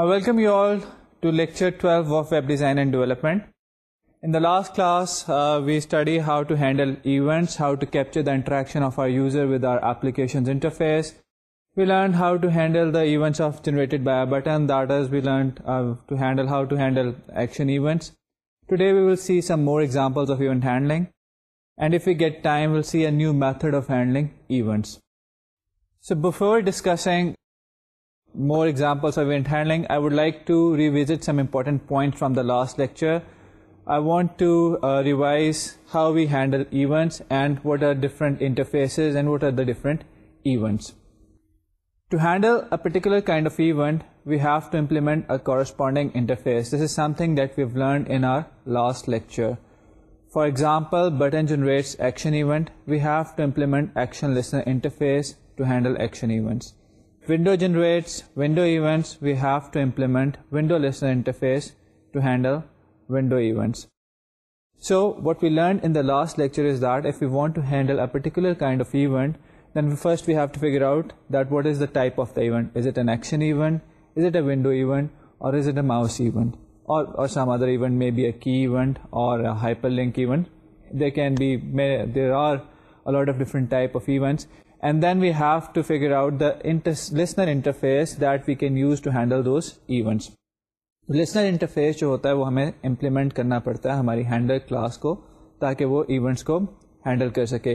I welcome you all lecture twelve of web design and development in last class we study how to handle how to capture the interaction of our user with our applications we learn how to handle more examples handling and if you get will see new method of handling so before discussing more examples of event handling. I would like to revisit some important points from the last lecture. I want to uh, revise how we handle events and what are different interfaces and what are the different events. To handle a particular kind of event, we have to implement a corresponding interface. This is something that we've learned in our last lecture. For example, button generates action event. We have to implement action listener interface to handle action events. Window generate window we have to implement to handle so what we learn in the last lecture is that if you want to handle a particular kind of first we've to figure out what is of event is it an action is it a window or is it mouse in hyperlink they can be of different office and then we have to figure out listener interface that we can use to handle those events listener interface جو ہوتا ہے وہ ہمیں implement کرنا پڑتا ہے ہماری handle class کو تاکہ وہ ایونٹس کو ہینڈل کر سکے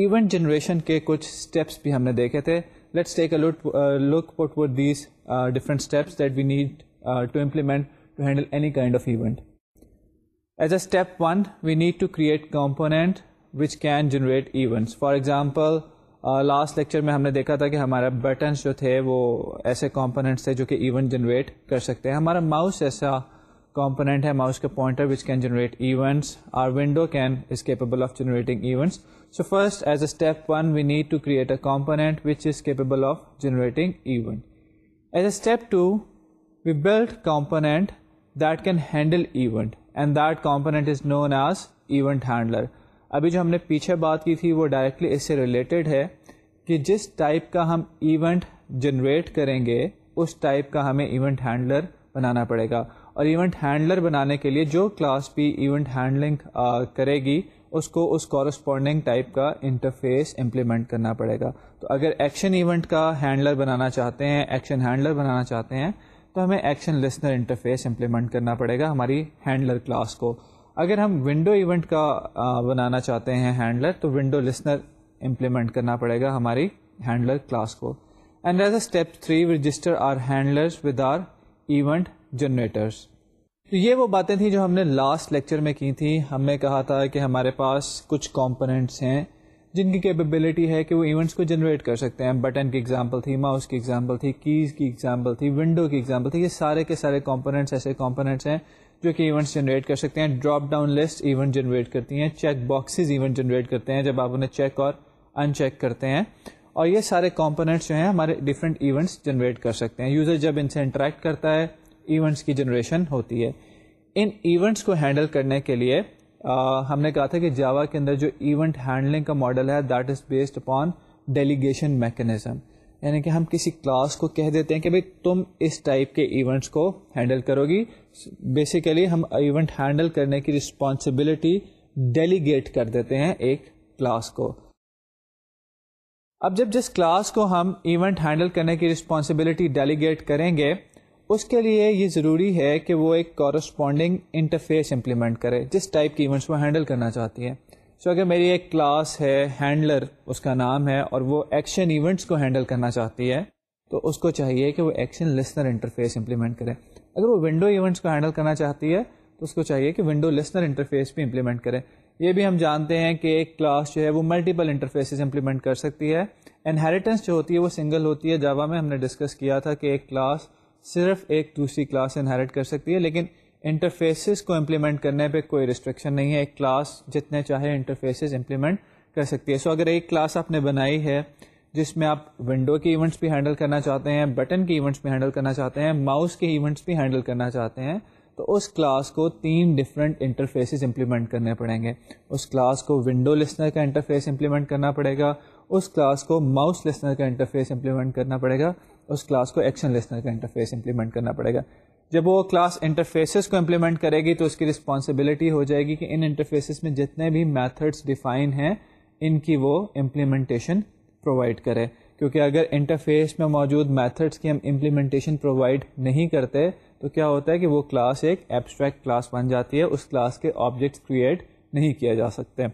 ایونٹ جنریشن کے کچھ اسٹیپس بھی ہم نے دیکھے تھے let's take a look look at these different steps that we need to implement to handle any kind of event as a step one we need to create component which can generate events for example last lecture میں ہم نے دیکھا تھا کہ ہمارا buttons جو تھے وہ ایسے کمپوننٹس تھے جو کہ ایونٹ جنریٹ کر سکتے ہیں ہمارا ماؤس ایسا کمپوننٹ ہے ماؤس کا pointer which can generate events or window can is capable of generating events so first as a step one we need to create a component which is capable of generating event as a step two we build component that can handle event and that component is known as event handler ابھی جو ہم نے پیچھے بات کی تھی وہ directly اس سے ریلیٹڈ ہے کہ جس ٹائپ کا ہم ایونٹ جنریٹ کریں گے اس ٹائپ کا ہمیں ایونٹ ہینڈلر بنانا پڑے گا اور ایونٹ ہینڈلر بنانے کے لیے جو کلاس بھی ایونٹ ہینڈلنگ کرے گی اس کو اس کورسپونڈنگ ٹائپ کا انٹرفیس امپلیمنٹ کرنا پڑے گا تو اگر ایکشن ایونٹ کا ہینڈلر بنانا چاہتے ہیں ایکشن ہینڈلر بنانا چاہتے ہیں تو ہمیں ایکشن لسنر انٹرفیس امپلیمنٹ کرنا پڑے گا ہماری ہینڈلر کلاس کو اگر ہم ونڈو ایونٹ کا بنانا چاہتے ہیں ہینڈلر تو ونڈو لسنر امپلیمنٹ کرنا پڑے گا ہماری ہینڈلر کلاس کو and as a step three register our our handler with event generators تو یہ وہ باتیں تھیں جو ہم نے لاسٹ لیکچر میں کی تھیں ہم نے کہا تھا کہ ہمارے پاس کچھ کمپوننٹس ہیں جن کی کیپیبلٹی ہے کہ وہ ایونٹس کو جنریٹ کر سکتے ہیں بٹن کی ایگزامپل تھی ماؤس کی ایگزامپل تھی کیز کی ایگزامپل تھی ونڈو کی ایگزامپل تھی یہ سارے کے سارے کمپوننٹس ایسے کمپوننٹس ہیں جو کہ ایونٹس جنریٹ کر سکتے ہیں drop down list event generate کرتی ہیں چیک باکسز ایونٹ جنریٹ کرتے ہیں جب آپ انہیں چیک اور ان چیک کرتے ہیں اور یہ سارے کمپوننٹس جو ہیں ہمارے ڈفرینٹ ایونٹس جنریٹ کر سکتے ہیں یوزر جب ان سے انٹریکٹ کرتا ہے ایونٹس کی جنریشن ہوتی ہے ان ایونٹس کو ہینڈل کرنے کے لیے آ, ہم نے کہا تھا کہ جاوا کے اندر جو ایونٹ ہینڈلنگ کا ماڈل ہے that is based upon delegation mechanism یعنی کہ ہم کسی کلاس کو کہہ دیتے ہیں کہ بھائی تم اس ٹائپ کے ایونٹس کو ہینڈل کرو گی بیسیکلی ہم ایونٹ ہینڈل کرنے کی رسپانسبلٹی ڈیلیگیٹ کر دیتے ہیں ایک کلاس کو اب جب جس کلاس کو ہم ایونٹ ہینڈل کرنے کی رسپانسبلٹی ڈیلیگیٹ کریں گے اس کے لیے یہ ضروری ہے کہ وہ ایک کورسپونڈنگ انٹرفیس امپلیمنٹ کرے جس ٹائپ کی ایونٹس وہ ہینڈل کرنا چاہتی ہے سو اگر میری ایک کلاس ہے ہینڈلر اس کا نام ہے اور وہ ایکشن ایونٹس کو ہینڈل کرنا چاہتی ہے تو اس کو چاہیے کہ وہ ایکشن لسنر انٹرفیس امپلیمنٹ کرے اگر وہ ونڈو ایونٹس کو ہینڈل کرنا چاہتی ہے تو اس کو چاہیے کہ ونڈو لسنر انٹرفیس بھی امپلیمنٹ کرے یہ بھی ہم جانتے ہیں کہ ایک کلاس جو ہے وہ ملٹیپل انٹرفیسز امپلیمنٹ کر سکتی ہے انہیریٹنس جو ہوتی ہے وہ سنگل ہوتی ہے جاوا میں ہم نے ڈسکس کیا تھا کہ ایک کلاس صرف ایک دوسری کلاس انہیریٹ کر سکتی ہے لیکن انٹرفیسز کو امپلیمنٹ کرنے پہ کوئی ریسٹرکشن نہیں ہے ایک کلاس جتنے چاہے انٹرفیسز امپلیمنٹ کر سکتی ہے سو so, اگر ایک کلاس آپ نے بنائی ہے جس میں آپ ونڈو کے ایونٹس بھی ہینڈل کرنا چاہتے ہیں بٹن کے ایونٹس بھی ہینڈل کرنا چاہتے ہیں ماؤس کے ایونٹس بھی ہینڈل کرنا چاہتے ہیں تو اس کلاس کو تین ڈفرینٹ انٹرفیسز امپلیمنٹ کرنے پڑیں گے اس کلاس کو ونڈو لسنر کا انٹرفیس امپلیمنٹ کرنا پڑے گا اس کلاس کو ماؤس لسنر کا انٹرفیس امپلیمنٹ کرنا پڑے گا اس کلاس کو ایکشن لسنر کا انٹرفیس امپلیمنٹ کرنا پڑے گا جب وہ کلاس انٹرفیسز کو امپلیمنٹ کرے گی تو اس کی رسپانسبلٹی ہو جائے گی کہ ان انٹرفیسز میں جتنے بھی میتھڈس ڈیفائن ہیں ان کی وہ امپلیمنٹیشن پرووائڈ کرے کیونکہ اگر انٹرفیس میں موجود میتھڈس کی ہم امپلیمنٹیشن پرووائڈ نہیں کرتے تو کیا ہوتا ہے کہ وہ کلاس ایک ایبسٹریکٹ کلاس بن جاتی ہے اس کلاس کے آبجیکٹس کریٹ نہیں کیا جا سکتے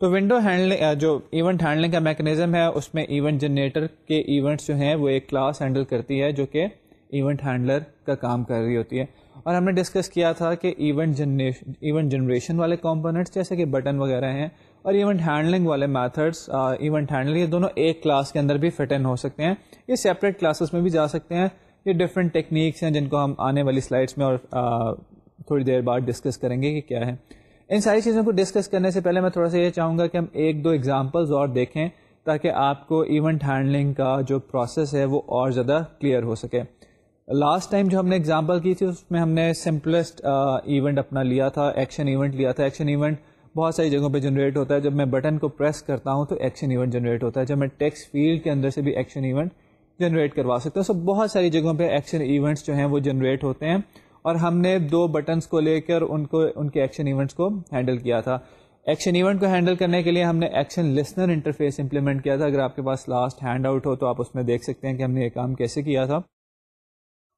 تو ونڈو ہینڈلنگ جو ایونٹ ہینڈلنگ کا میکنیزم ہے اس میں ایونٹ جنریٹر کے ایونٹس جو ہیں وہ ایک کلاس ہینڈل کرتی ہے جو کہ ایونٹ ہینڈلر کا کام کر رہی ہوتی ہے اور ہم نے ڈسکس کیا تھا کہ ایونٹ جنریشن ایونٹ جنریشن والے کمپوننٹس جیسے کہ بٹن وغیرہ ہیں اور ایونٹ ہینڈلنگ والے میتھڈس ایونٹ ہینڈلنگ یہ دونوں ایک کلاس کے اندر بھی فٹ ان ہو سکتے ہیں یہ سیپریٹ کلاسز میں بھی جا سکتے ہیں یہ ڈفرینٹ ٹیکنیکس ہیں جن کو ہم آنے والی سلائڈس میں اور آ, تھوڑی دیر بعد ڈسکس کریں گے کہ کیا ہے ان ساری چیزوں کو ڈسکس کرنے سے پہلے میں تھوڑا سا یہ چاہوں گا کہ ہم ایک دو ایگزامپلز اور دیکھیں تاکہ آپ کو ایونٹ ہینڈلنگ کا جو پروسیس ہے وہ اور زیادہ کلیئر ہو سکے لاسٹ ٹائم جو ہم نے ایگزامپل کی تھی اس میں ہم نے سمپلسٹ ایونٹ اپنا لیا تھا ایکشن ایونٹ لیا تھا ایکشن ایونٹ بہت ساری جگہوں پہ جنریٹ ہوتا ہے جب میں بٹن کو پریس کرتا ہوں تو ایکشن ایونٹ جنریٹ ہوتا ہے جب میں ٹیکس فیلڈ کے اندر سے بھی ایکشن ایونٹ جنریٹ کروا سکتا ہوں سو بہت ساری جگہوں پہ ایکشن ایونٹس جو ہیں وہ جنریٹ ہوتے ہیں اور ہم نے دو بٹنس کو لے کر ان کو ان کے ایکشن ایونٹس کو ہینڈل کیا تھا ایکشن ایونٹ کو ہینڈل کرنے کے لیے ہم نے ایکشن لسنر انٹرفیس امپلیمنٹ کیا تھا اگر آپ کے پاس لاسٹ ہینڈ آؤٹ ہو تو آپ اس میں دیکھ سکتے ہیں کہ ہم نے یہ کام کیسے کیا تھا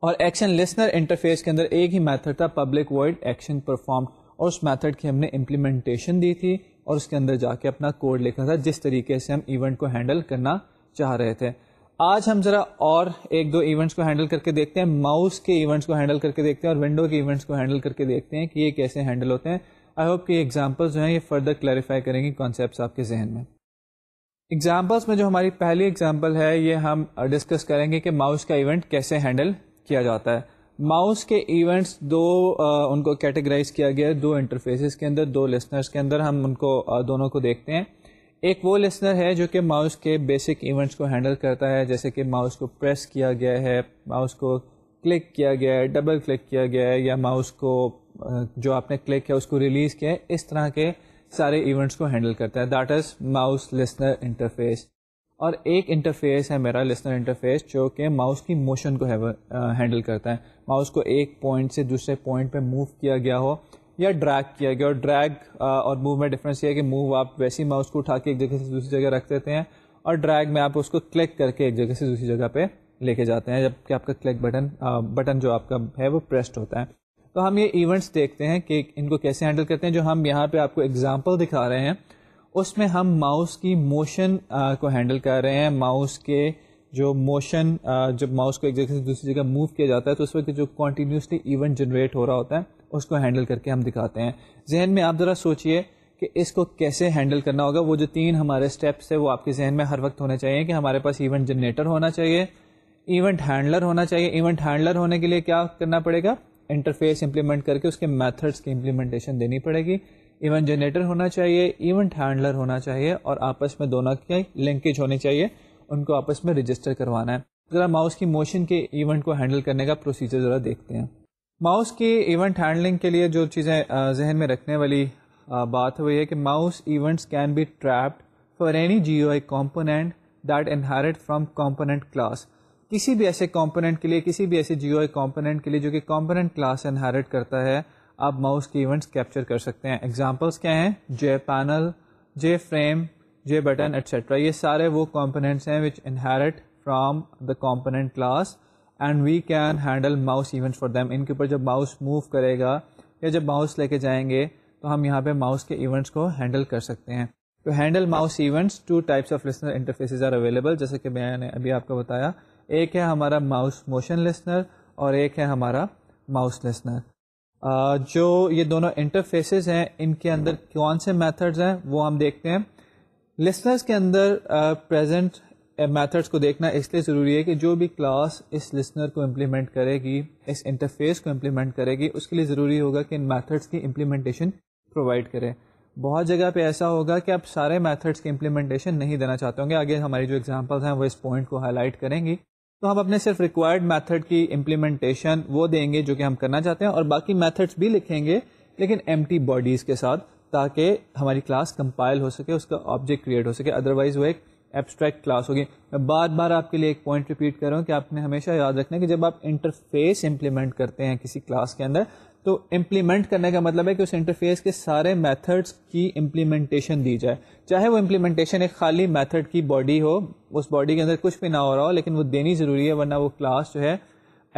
اور ایکشن لسنر انٹرفیس کے اندر ایک ہی میتھڈ تھا پبلک ورڈ ایکشن پرفارم اور اس میتھڈ کی ہم نے امپلیمنٹیشن دی تھی اور اس کے اندر جا کے اپنا کوڈ لکھا تھا جس طریقے سے ہم ایونٹ کو ہینڈل کرنا چاہ رہے تھے آج ہم ذرا اور ایک دو ایونٹس کو ہینڈل کر کے دیکھتے ہیں ماؤس کے ایونٹس کو ہینڈل کر کے دیکھتے ہیں اور ونڈو کے ایونٹس کو ہینڈل کر کے دیکھتے ہیں کہ یہ کیسے ہینڈل ہوتے ہیں آئی ہوپ کہ ایگزامپل جو ہیں یہ فردر کلیریفائی کریں گے کانسیپٹس آپ کے ذہن میں ایگزامپلس میں جو ہماری پہلی ایگزامپل ہے یہ ہم ڈسکس کریں گے کہ ماؤس کا ایونٹ کیسے ہینڈل کیا جاتا ہے ماؤس کے ایونٹس دو آ, ان کو کیٹیگرائز کیا گیا ہے دو انٹرفیسز کے اندر دو لسنرس کے اندر ہم ان کو آ, دونوں کو دیکھتے ہیں ایک وہ لسنر ہے جو کہ ماؤس کے بیسک ایونٹس کو ہینڈل کرتا ہے جیسے کہ ماؤس کو پریس کیا گیا ہے ماؤس کو کلک کیا گیا ہے ڈبل کلک کیا گیا ہے یا ماؤس کو جو آپ نے کلک کیا اس کو ریلیز کیا ہے اس طرح کے سارے ایونٹس کو ہینڈل کرتا ہے that is mouse listener interface اور ایک انٹرفیس ہے میرا لسنر انٹرفیس جو کہ ماؤس کی موشن کو ہینڈل کرتا ہے ماؤس کو ایک پوائنٹ سے دوسرے پوائنٹ پہ موو کیا گیا ہو یا ڈریگ کیا گیا اور ڈریگ اور موو میں ڈفرینس یہ ہے کہ موو آپ ویسے ہی ماؤس کو اٹھا کے ایک جگہ سے دوسری جگہ رکھ دیتے ہیں اور ڈریگ میں آپ اس کو کلک کر کے ایک جگہ سے دوسری جگہ پہ لے کے جاتے ہیں جب کہ آپ کا کلک بٹن بٹن جو آپ کا ہے وہ پریسڈ ہوتا ہے تو ہم یہ ایونٹس دیکھتے ہیں کہ ان کو کیسے ہینڈل کرتے ہیں جو ہم یہاں پہ آپ کو ایگزامپل دکھا رہے ہیں اس میں ہم ماؤس کی موشن کو ہینڈل کر رہے ہیں ماؤس کے جو موشن جب ماؤس کو ایک جگہ سے دوسری جگہ موو کیا جاتا ہے تو اس وقت جو کنٹینیوسلی ایونٹ جنریٹ ہو رہا ہوتا ہے اس کو ہینڈل کر کے ہم دکھاتے ہیں ذہن میں آپ ذرا سوچئے کہ اس کو کیسے ہینڈل کرنا ہوگا وہ جو تین ہمارے اسٹیپس ہیں وہ آپ کے ذہن میں ہر وقت ہونے چاہیے کہ ہمارے پاس ایونٹ جنریٹر ہونا چاہیے ایونٹ ہینڈلر ہونا چاہیے ایونٹ ہینڈلر ہونے کے لیے کیا کرنا پڑے گا انٹرفیس امپلیمنٹ کر کے اس کے میتھڈس کی امپلیمنٹیشن دینی پڑے گی ایونٹ جنریٹر ہونا چاہیے ایونٹ ہینڈلر ہونا چاہیے اور آپس میں دونوں کی لنکیج ہونی چاہیے ان کو آپس میں رجسٹر کروانا ہے ذرا ماؤس کی موشن کے ایونٹ کو ہینڈل کرنے کا پروسیجر ذرا دیکھتے ہیں ماؤس کی ایونٹ ہینڈلنگ کے لیے جو چیزیں ذہن میں رکھنے والی بات ہوئی ہے کہ mouse events can be trapped for any G O I component that inherit from component class کسی بھی ایسے کمپوننٹ کے لیے کسی بھی ایسے جی او آئی کمپوننٹ کے لیے جو کہ کمپوننٹ کلاس انہیرٹ کرتا ہے آپ ماؤس کے ایونٹس کیپچر کر سکتے ہیں ایگزامپلس کیا ہیں J panel J frame J button etcetera یہ سارے وہ کمپوننٹس ہیں which inherit from the component class and we can handle mouse events for them ان کے اوپر جب ماؤس موو کرے گا یا جب ماؤس لے کے جائیں گے تو ہم یہاں پہ ماؤس کے ایونٹس کو ہینڈل کر سکتے ہیں تو handle mouse events two types of listener interfaces are available جیسے کہ میں نے ابھی آپ کو بتایا ایک ہے ہمارا ماؤس موشن لسنر اور ایک ہے ہمارا ماؤس لسنر جو یہ دونوں انٹرفیسز ہیں ان کے اندر کون سے میتھڈز ہیں وہ ہم دیکھتے ہیں لسنرس کے اندر پریزنٹ میتھڈس کو دیکھنا اس لیے ضروری ہے کہ جو بھی کلاس اس لسنر کو امپلیمنٹ کرے گی اس انٹرفیس کو امپلیمنٹ کرے گی اس کے لیے ضروری ہوگا کہ ان میتھڈس کی امپلیمنٹیشن پرووائڈ کرے بہت جگہ پہ ایسا ہوگا کہ آپ سارے میتھڈس کی امپلیمنٹیشن نہیں دینا چاہتے ہوں گے آگے ہماری جو ایگزامپلس ہیں وہ اس پوائنٹ کو ہائی لائٹ کریں گی تو ہم اپنے صرف ریکوائرڈ میتھڈ کی امپلیمنٹیشن وہ دیں گے جو کہ ہم کرنا چاہتے ہیں اور باقی میتھڈس بھی لکھیں گے لیکن ایم ٹی باڈیز کے ساتھ تاکہ ہماری کلاس کمپائل ہو سکے اس کا آبجیکٹ کریٹ ہو سکے ادروائز وہ ایک ایبسٹریکٹ کلاس ہوگی میں بار بار آپ کے لیے ایک پوائنٹ ریپیٹ کر رہا ہوں کہ آپ نے ہمیشہ یاد رکھنا ہے کہ جب آپ انٹرفیس امپلیمنٹ کرتے ہیں کسی کلاس کے اندر تو امپلیمنٹ کرنے کا مطلب ہے کہ اس انٹرفیس کے سارے میتھڈس کی امپلیمنٹیشن دی جائے چاہے وہ امپلیمنٹیشن ایک خالی میتھڈ کی باڈی ہو اس باڈی کے اندر کچھ بھی نہ ہو رہا ہو لیکن وہ دینی ضروری ہے ورنہ وہ کلاس جو ہے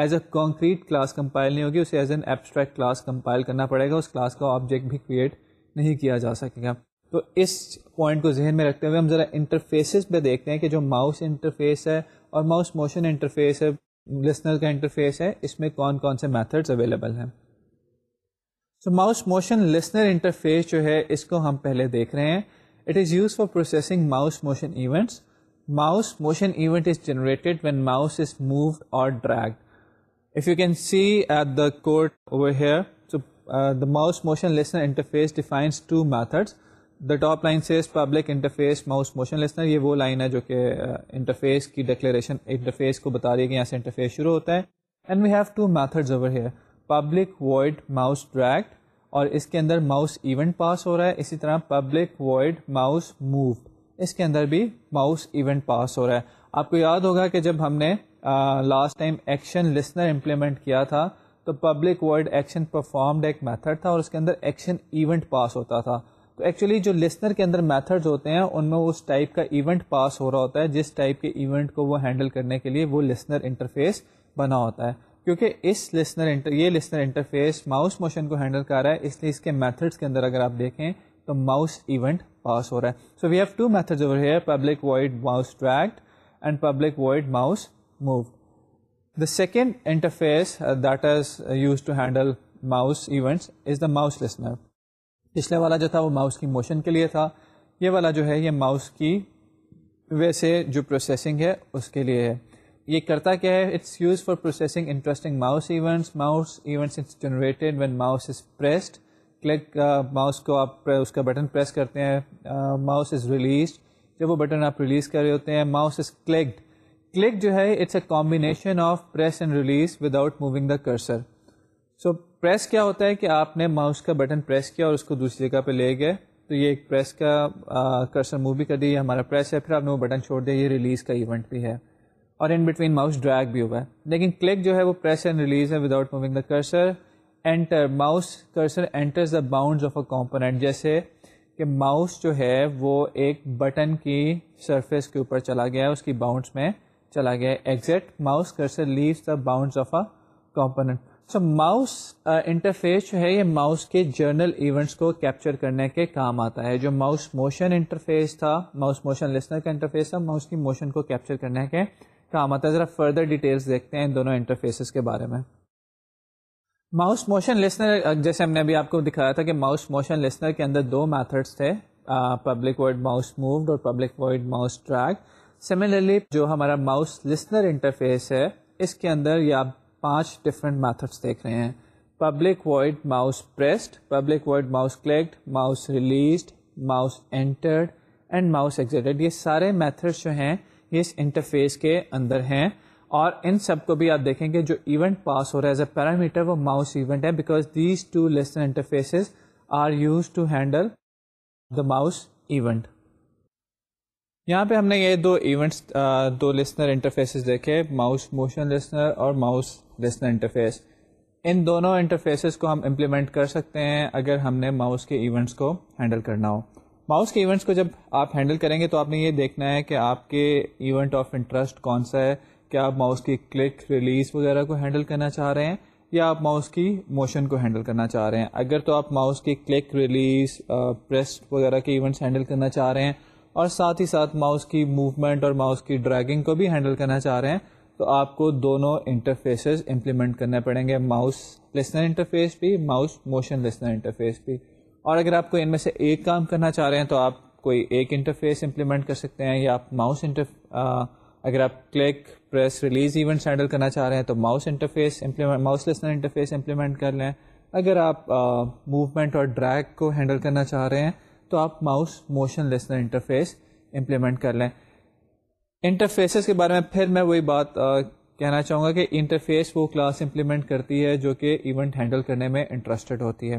as a concrete class compile نہیں ہوگی اسے as an abstract class compile کرنا پڑے گا اس کلاس کا آبجیکٹ بھی کریٹ نہیں کیا جا سکے گا تو اس پوائنٹ کو ذہن میں رکھتے ہوئے ہم ذرا انٹرفیسز پہ دیکھتے ہیں کہ جو ماؤس انٹرفیس ہے اور ماؤس موشن انٹرفیس ہے لسنر کا انٹرفیس ہے اس میں کون کون سے میتھڈس اویلیبل ہیں تو ماؤس موشن لسنر انٹرفیس جو ہے اس کو ہم پہلے دیکھ رہے ہیں it is use for processing mouse motion events mouse motion event is generated when mouse is moved اور drag if you can see at the code over here the mouse motion listener interface defines two methods the top line says public interface mouse motion listener یہ وہ line ہے جو کہ interface uh, کی declaration interface کو بتا رہی ہے کہ یہاں سے انٹرفیس شروع ہوتا ہے and we have two methods over here public void mouse dragged اور اس کے اندر ماؤس ایونٹ پاس ہو رہا ہے اسی طرح پبلک وائڈ ماؤس موو اس کے اندر بھی ماؤس ایونٹ پاس ہو رہا ہے آپ کو یاد ہوگا کہ جب ہم نے last time action listener implement کیا تھا تو پبلک ورڈ ایکشن پرفارمڈ ایک میتھڈ تھا اور اس کے اندر ایکشن ایونٹ پاس ہوتا تھا تو ایکچولی جو لسنر کے اندر میتھڈز ہوتے ہیں ان میں اس ٹائپ کا ایونٹ پاس ہو رہا ہوتا ہے جس ٹائپ کے ایونٹ کو وہ ہینڈل کرنے کے لیے وہ لسنر انٹرفیس بنا ہوتا ہے کیونکہ اس لسنر انٹر یہ لسنر انٹرفیس ماؤس موشن کو ہینڈل کر رہا ہے اس لیے اس کے میتھڈس کے اندر اگر آپ دیکھیں تو ماؤس ایونٹ پاس ہو رہا ہے so we have two methods over here public void mouse dragged and public void mouse move the second interface that is use to handle mouse events is the mouse listener پچھلے والا جو تھا وہ mouse کی motion کے لیے تھا یہ والا جو ہے یہ ماؤس کی ویسے جو پروسیسنگ ہے اس کے لیے ہے یہ کرتا کیا ہے it's use for processing interesting mouse events mouse events it's generated when mouse is pressed click mouse کو آپ اس کا بٹن پریس کرتے ہیں ماؤس از ریلیزڈ جب وہ بٹن آپ ریلیز کر رہے ہوتے ہیں ماؤس از کلکڈ کلک جو ہے it's a combination of press and release without moving the cursor so press کیا ہوتا ہے کہ آپ نے ماؤس کا بٹن پریس کیا اور اس کو دوسری جگہ پہ لے گئے تو یہ ایک پریس کا کرسر uh, موو بھی کر دیا ہمارا پریس ہے پھر آپ نے وہ بٹن چھوڑ دیا یہ ریلیز کا ایونٹ بھی ہے اور ان بٹوین ماؤس ڈریگ بھی ہوا ہے لیکن کلک جو ہے وہ پریس اینڈ ریلیز ہے without moving the cursor enter a component جیسے کہ ماؤس جو ہے وہ ایک بٹن کی سرفیس کے اوپر چلا گیا ہے اس کی باؤنڈس میں چلا گیا ہے exit mouse cursor leaves the bounds of a component so mouse interface جو ہے یہ ماؤس کے جرنل ایونٹس کو کیپچر کرنے کے کام آتا ہے جو ماؤس موشن انٹرفیس تھا ماؤس موشن لسنر کا انٹرفیس تھا ماؤس کی موشن کو کیپچر کرنے کے کام آتا ہے ذرا فردر ڈیٹیلس دیکھتے ہیں ان دونوں انٹرفیسز کے بارے میں ماؤس موشن لسنر جیسے ہم نے ابھی آپ کو دکھایا تھا کہ ماؤس موشن لسنر کے اندر دو میتھڈس تھے public public void void mouse mouse moved اور ٹریک سملرلی جو ہمارا ماؤس لسنر انٹرفیس ہے اس کے اندر یہ آپ پانچ ڈفرینٹ میتھڈس دیکھ رہے ہیں public void public void clicked mouse released mouse entered and mouse یہ سارے میتھڈس جو ہیں اس انٹرفیس کے اندر ہیں اور ان سب کو بھی آپ دیکھیں گے جو ایونٹ پاس ہو رہا ہے ایز اے پیرامیٹر وہ ماؤس ماؤس ایونٹ ایونٹ ہے because these two two listen are use handle the یہاں پہ ہم نے یہ دو ایونٹس دو لسنر انٹرفیسز دیکھے ماؤس موشن لسنر اور ماؤس لسنر انٹرفیس ان دونوں انٹرفیسز کو ہم امپلیمنٹ کر سکتے ہیں اگر ہم نے ماؤس کے ایونٹس کو ہینڈل کرنا ہو ماؤس کے ایونٹس کو جب آپ ہینڈل کریں گے تو آپ نے یہ دیکھنا ہے کہ آپ کے ایونٹ آف انٹرسٹ کون سا ہے کیا آپ ماؤس کی کلک ریلیز وغیرہ کو ہینڈل کرنا چاہ رہے ہیں یا آپ ماؤس کی موشن کو ہینڈل کرنا چاہ رہے ہیں اگر تو آپ ماؤس کی کلک ریلیز پریس وغیرہ کے ایونٹس ہینڈل کرنا چاہ رہے ہیں اور ساتھ ہی ساتھ ماؤس کی موومنٹ اور ماؤس کی ڈریگنگ کو بھی ہینڈل کرنا چاہ رہے ہیں تو آپ کو دونوں انٹرفیسز امپلیمنٹ کرنے پڑیں گے ماؤس لسنر انٹرفیس بھی ماؤس موشن لسنر انٹرفیس بھی اور اگر آپ کو ان میں سے ایک کام کرنا چاہ رہے ہیں تو آپ کوئی ایک انٹرفیس امپلیمنٹ کر سکتے ہیں یا آپ ماؤس انٹر اگر آپ click press release events handle کرنا چاہ رہے ہیں تو mouse interface implement mouse listener interface implement کر لیں اگر آپ موومنٹ اور ڈریک کو ہینڈل کرنا چاہ رہے ہیں تو آپ mouse motion listener interface implement کر لیں انٹرفیسز کے بارے میں پھر میں وہی بات کہنا چاہوں گا کہ انٹرفیس وہ کلاس امپلیمنٹ کرتی ہے جو کہ ایونٹ ہینڈل کرنے میں انٹرسٹیڈ ہوتی ہے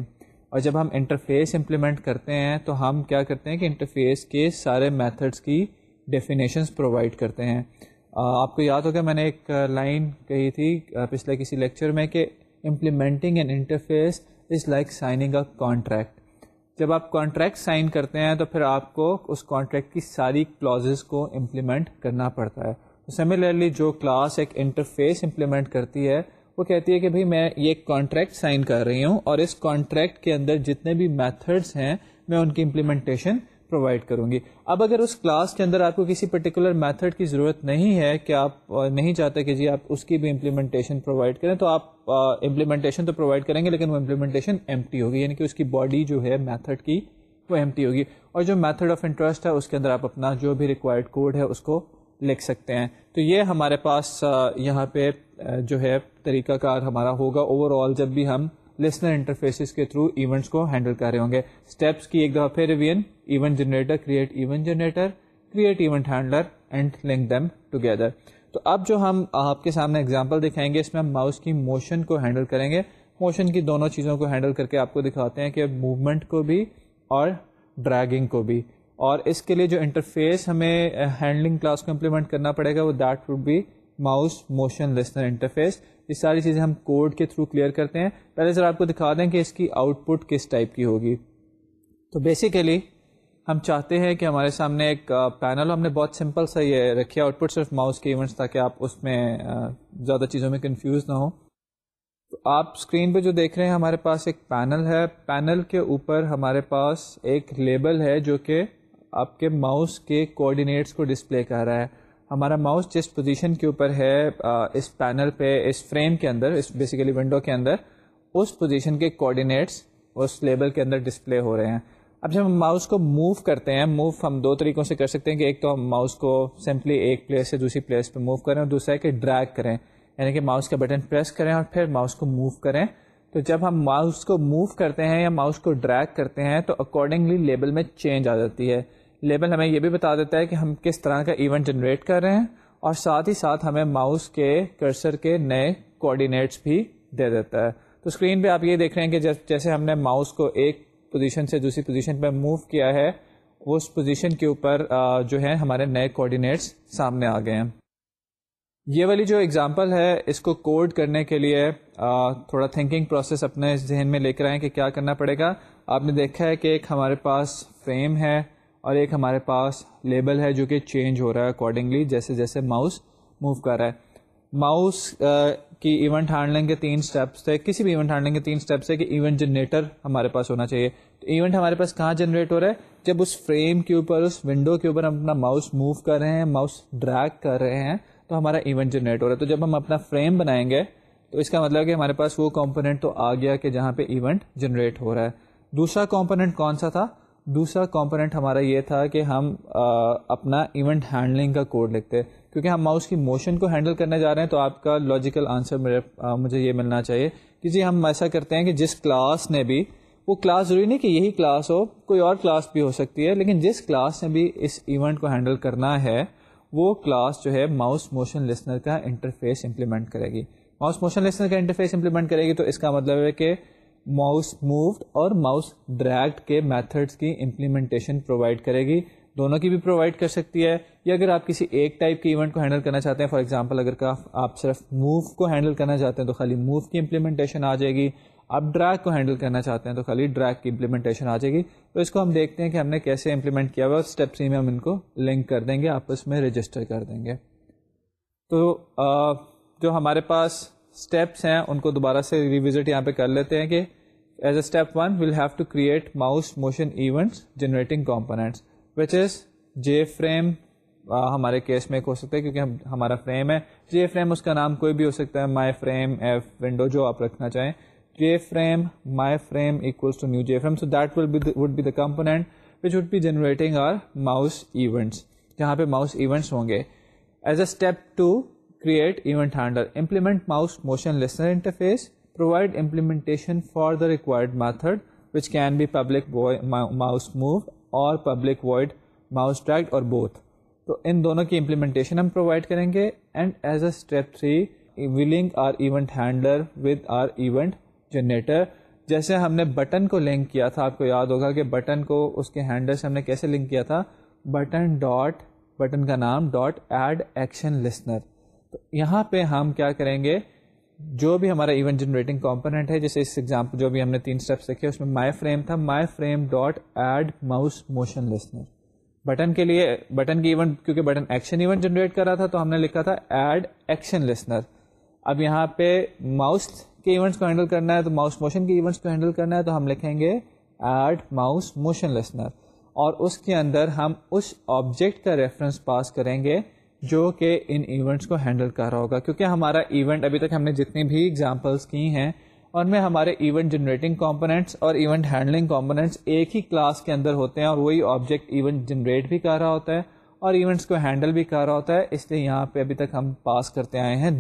اور جب ہم انٹرفیس امپلیمنٹ کرتے ہیں تو ہم کیا کرتے ہیں کہ انٹرفیس کے سارے میتھڈس کی ڈیفینیشنس پرووائڈ کرتے ہیں آپ کو یاد ہو میں نے ایک لائن کہی تھی پچھلے کسی لیکچر میں کہ implementing an interface is like signing a contract جب آپ کانٹریکٹ سائن کرتے ہیں تو پھر آپ کو اس کانٹریکٹ کی ساری کلازز کو امپلیمنٹ کرنا پڑتا ہے سملرلی جو کلاس ایک انٹرفیس امپلیمنٹ کرتی ہے وہ کہتی ہے کہ بھائی میں یہ کانٹریکٹ سائن کر رہی ہوں اور اس کانٹریکٹ کے اندر جتنے بھی میتھڈس ہیں میں ان کی امپلیمنٹیشن پرووائڈ کروں گی اب اگر اس کلاس کے اندر آپ کو کسی پرٹیکولر میتھڈ کی ضرورت نہیں ہے کہ آپ نہیں چاہتے کہ جی آپ اس کی بھی امپلیمنٹیشن پرووائڈ کریں تو آپ امپلیمنٹیشن تو پرووائڈ کریں گے لیکن وہ امپلیمنٹیشن ایم ٹی ہوگی یعنی کہ اس کی باڈی جو ہے میتھڈ کی وہ ایم ٹی ہوگی اور جو میتھڈ آف انٹرسٹ ہے اس کے اندر آپ اپنا جو بھی ریکوائرڈ کوڈ ہے اس کو لکھ سکتے ہیں تو یہ ہمارے پاس یہاں پہ جو ہے طریقہ کار ہمارا ہوگا اوور آل جب بھی ہم لسنر انٹرفیسز کے تھرو ایونٹس کو ہینڈل کر رہے ہوں گے اسٹیپس کی ایک دفعہ پھر revision event generator create event generator create event handler and link them together تو اب جو ہم آپ کے سامنے اگزامپل دکھائیں گے اس میں ہم ماؤس کی موشن کو ہینڈل کریں گے موشن کی دونوں چیزوں کو ہینڈل کر کے آپ کو دکھاتے ہیں کہ موومنٹ کو بھی اور ڈریگنگ کو بھی اور اس کے لیے جو انٹرفیس ہمیں ہینڈلنگ کلاس کو امپلیمنٹ کرنا پڑے گا وہ that would be mouse motion listener interface یہ ساری چیزیں ہم کوڈ کے تھرو کلیئر کرتے ہیں پہلے ذرا آپ کو دکھا دیں کہ اس کی آؤٹ پٹ کس ٹائپ کی ہوگی تو بیسیکلی ہم چاہتے ہیں کہ ہمارے سامنے ایک پینل ہم نے بہت سمپل سا یہ رکھے آؤٹ پٹ صرف ماؤس کے ایونٹس تاکہ آپ اس میں زیادہ چیزوں میں کنفیوز نہ ہوں تو آپ اسکرین پہ جو دیکھ رہے ہیں ہمارے پاس ایک پینل ہے پینل کے اوپر ہمارے پاس ایک لیبل ہے جو کہ آپ کے ماؤس کے کوآڈینیٹس کو ڈسپلے کر رہا ہے ہمارا ماؤس جس پوزیشن کے اوپر ہے اس پینل پہ اس فریم کے اندر اس بیسیکلی ونڈو کے اندر اس پوزیشن کے کوآڈینیٹس اس لیبل کے اندر ڈسپلے ہو رہے ہیں اب جب ہم ماؤس کو موو کرتے ہیں موو ہم دو طریقوں سے کر سکتے ہیں کہ ایک تو ہم ماؤس کو سمپلی ایک پلیس سے دوسری پلیس پہ موو کریں اور دوسرا ہے کہ ڈریگ کریں یعنی کہ ماؤس کا بٹن پریس کریں اور پھر ماؤس کو موو کریں تو جب ہم ماؤس کو موو کرتے ہیں یا ماؤس کو ڈریگ کرتے ہیں تو اکارڈنگلی لیبل میں چینج آ جاتی ہے لیبل ہمیں یہ بھی بتا دیتا ہے کہ ہم کس طرح کا ایونٹ جنریٹ کر رہے ہیں اور ساتھ ہی ساتھ ہمیں ماؤس کے کرسر کے نئے کوآڈینیٹس بھی دے دیتا ہے تو اسکرین پہ آپ یہ دیکھ رہے ہیں کہ جیسے ہم نے ماؤس کو ایک پوزیشن سے دوسری پوزیشن پہ موو کیا ہے اس پوزیشن کے اوپر جو ہے ہمارے نئے کوآڈینیٹس سامنے آ گئے ہیں یہ والی جو اگزامپل ہے اس کو کوڈ کرنے کے لیے تھوڑا تھنکنگ پروسیس اپنے ذہن میں لے کر آئیں کہ کیا کرنا پڑے گا آپ نے دیکھا ہے کہ ایک ہمارے پاس فریم ہے اور ایک ہمارے پاس لیبل ہے جو کہ چینج ہو رہا ہے اکارڈنگلی جیسے جیسے ماؤس موو کر رہا ہے ماؤس کی ایونٹ ہینڈلنگ کے تین اسٹیپس تھے کسی بھی ایونٹ ہینڈلنگ کے تین اسٹیپس ہے کہ ایونٹ جنریٹر ہمارے پاس ہونا چاہیے تو ایونٹ ہمارے پاس کہاں جنریٹ ہو رہا ہے جب اس فریم کے اوپر اس ونڈو کے اوپر ہم اپنا ماؤس موو کر رہے ہیں ماؤس ڈریک کر رہے ہیں تو ہمارا ایونٹ جنریٹ ہو رہا ہے تو جب ہم اپنا فریم بنائیں گے تو اس کا مطلب کہ ہمارے پاس وہ کمپوننٹ تو آ گیا کہ جہاں پہ ایونٹ جنریٹ ہو رہا ہے دوسرا کمپوننٹ کون سا تھا دوسرا کمپوننٹ ہمارا یہ تھا کہ ہم اپنا ایونٹ ہینڈلنگ کا کوڈ لکھتے ہیں کیونکہ ہم ماؤس کی موشن کو ہینڈل کرنے جا رہے ہیں تو آپ کا لاجیکل آنسر میرے مجھے یہ ملنا چاہیے کہ جی ہم ایسا کرتے ہیں کہ جس کلاس نے بھی وہ کلاس ضروری نہیں کہ یہی کلاس ہو کوئی اور کلاس بھی ہو سکتی ہے لیکن جس کلاس نے بھی اس ایونٹ کو ہینڈل کرنا ہے وہ کلاس جو ہے ماؤس موشن لسنر کا انٹرفیس امپلیمنٹ کرے گی ماؤس موشن لسنر کا انٹرفیس امپلیمنٹ کرے گی تو اس کا مطلب ہے کہ ماؤس مووڈ اور ماؤس ڈریکٹ کے میتھڈس کی امپلیمنٹیشن پرووائڈ کرے گی دونوں کی بھی پرووائڈ کر سکتی ہے یا اگر آپ کسی ایک ٹائپ کے ایونٹ کو ہینڈل کرنا چاہتے ہیں فار ایگزامپل اگر آپ صرف موو کو ہینڈل کرنا چاہتے ہیں تو خالی موو کی امپلیمنٹیشن آ جائے گی آپ ڈریک کو ہینڈل کرنا چاہتے ہیں تو خالی ڈریک کی امپلیمنٹیشن آ جائے گی تو اس کو ہم دیکھتے ہیں کہ ہم نے کیسے امپلیمنٹ کیا ہوا اسٹیپ سی میں ہم ان کو لنک کر دیں گے آپس میں رجسٹر کر دیں گے تو جو ہمارے پاس اسٹیپس ہیں ان کو دوبارہ سے ریوزٹ یہاں پہ کر لیتے ہیں کہ as a step one we'll have to create mouse motion events generating components which is J frame ہمارے کیس میں ہو سکتا ہے کیونکہ ہمارا فریم ہے جے فریم اس کا نام کوئی بھی ہو سکتا ہے مائی فریم ایف ونڈو جو آپ رکھنا چاہیں J frame my frame equals to new J frame so that will would be the component which would be generating our mouse events جہاں پہ ماؤس ایونٹس ہوں گے as a step two create event handler implement mouse motion listener interface provide implementation for the required method which can be public boy mouse move or public void mouse drag or both تو ان دونوں کی implementation ہم provide کریں گے and as a step three willing our event handler with our event generator جیسے ہم نے بٹن کو لنک کیا تھا آپ کو یاد ہوگا کہ بٹن کو اس کے ہینڈل سے ہم نے کیسے لنک کیا تھا بٹن ڈاٹ بٹن کا نام ڈاٹ ایڈ ایکشن لسنر تو یہاں پہ ہم کیا کریں گے جو بھی ہمارا ایونٹ جنریٹنگ کمپوننٹ ہے جیسے اس ایگزامپل جو بھی ہم نے تین اسٹیپس دیکھے اس میں مائی فریم تھا my frame dot add mouse motion listener button کے لیے بٹن کی ایونٹ کیونکہ بٹن ایکشن ایونٹ جنریٹ کر رہا تھا تو ہم نے لکھا تھا ایڈ ایکشن لسنر اب یہاں پہ ماؤس کے ایونٹس کو ہینڈل کرنا ہے تو ماؤس موشن کے ایونٹس کو ہینڈل کرنا ہے تو ہم لکھیں گے ایڈ ماؤس موشن لسنر اور اس کے اندر ہم اس آبجیکٹ کا ریفرنس پاس کریں گے جو کہ ان ایونٹس کو ہینڈل کر رہا ہوگا کیونکہ ہمارا ایونٹ ابھی تک ہم نے جتنی بھی ایگزامپلس کی ہیں ان میں ہمارے ایونٹ جنریٹنگ کمپوننٹس اور ایونٹ ہینڈلنگ کمپوننٹس ایک ہی کلاس کے اندر ہوتے ہیں اور وہی آبجیکٹ ایونٹ جنریٹ بھی کر رہا ہوتا ہے اور ایونٹس کو ہینڈل بھی کر رہا ہوتا ہے اس لیے یہاں پہ ابھی تک ہم پاس کرتے آئے ہیں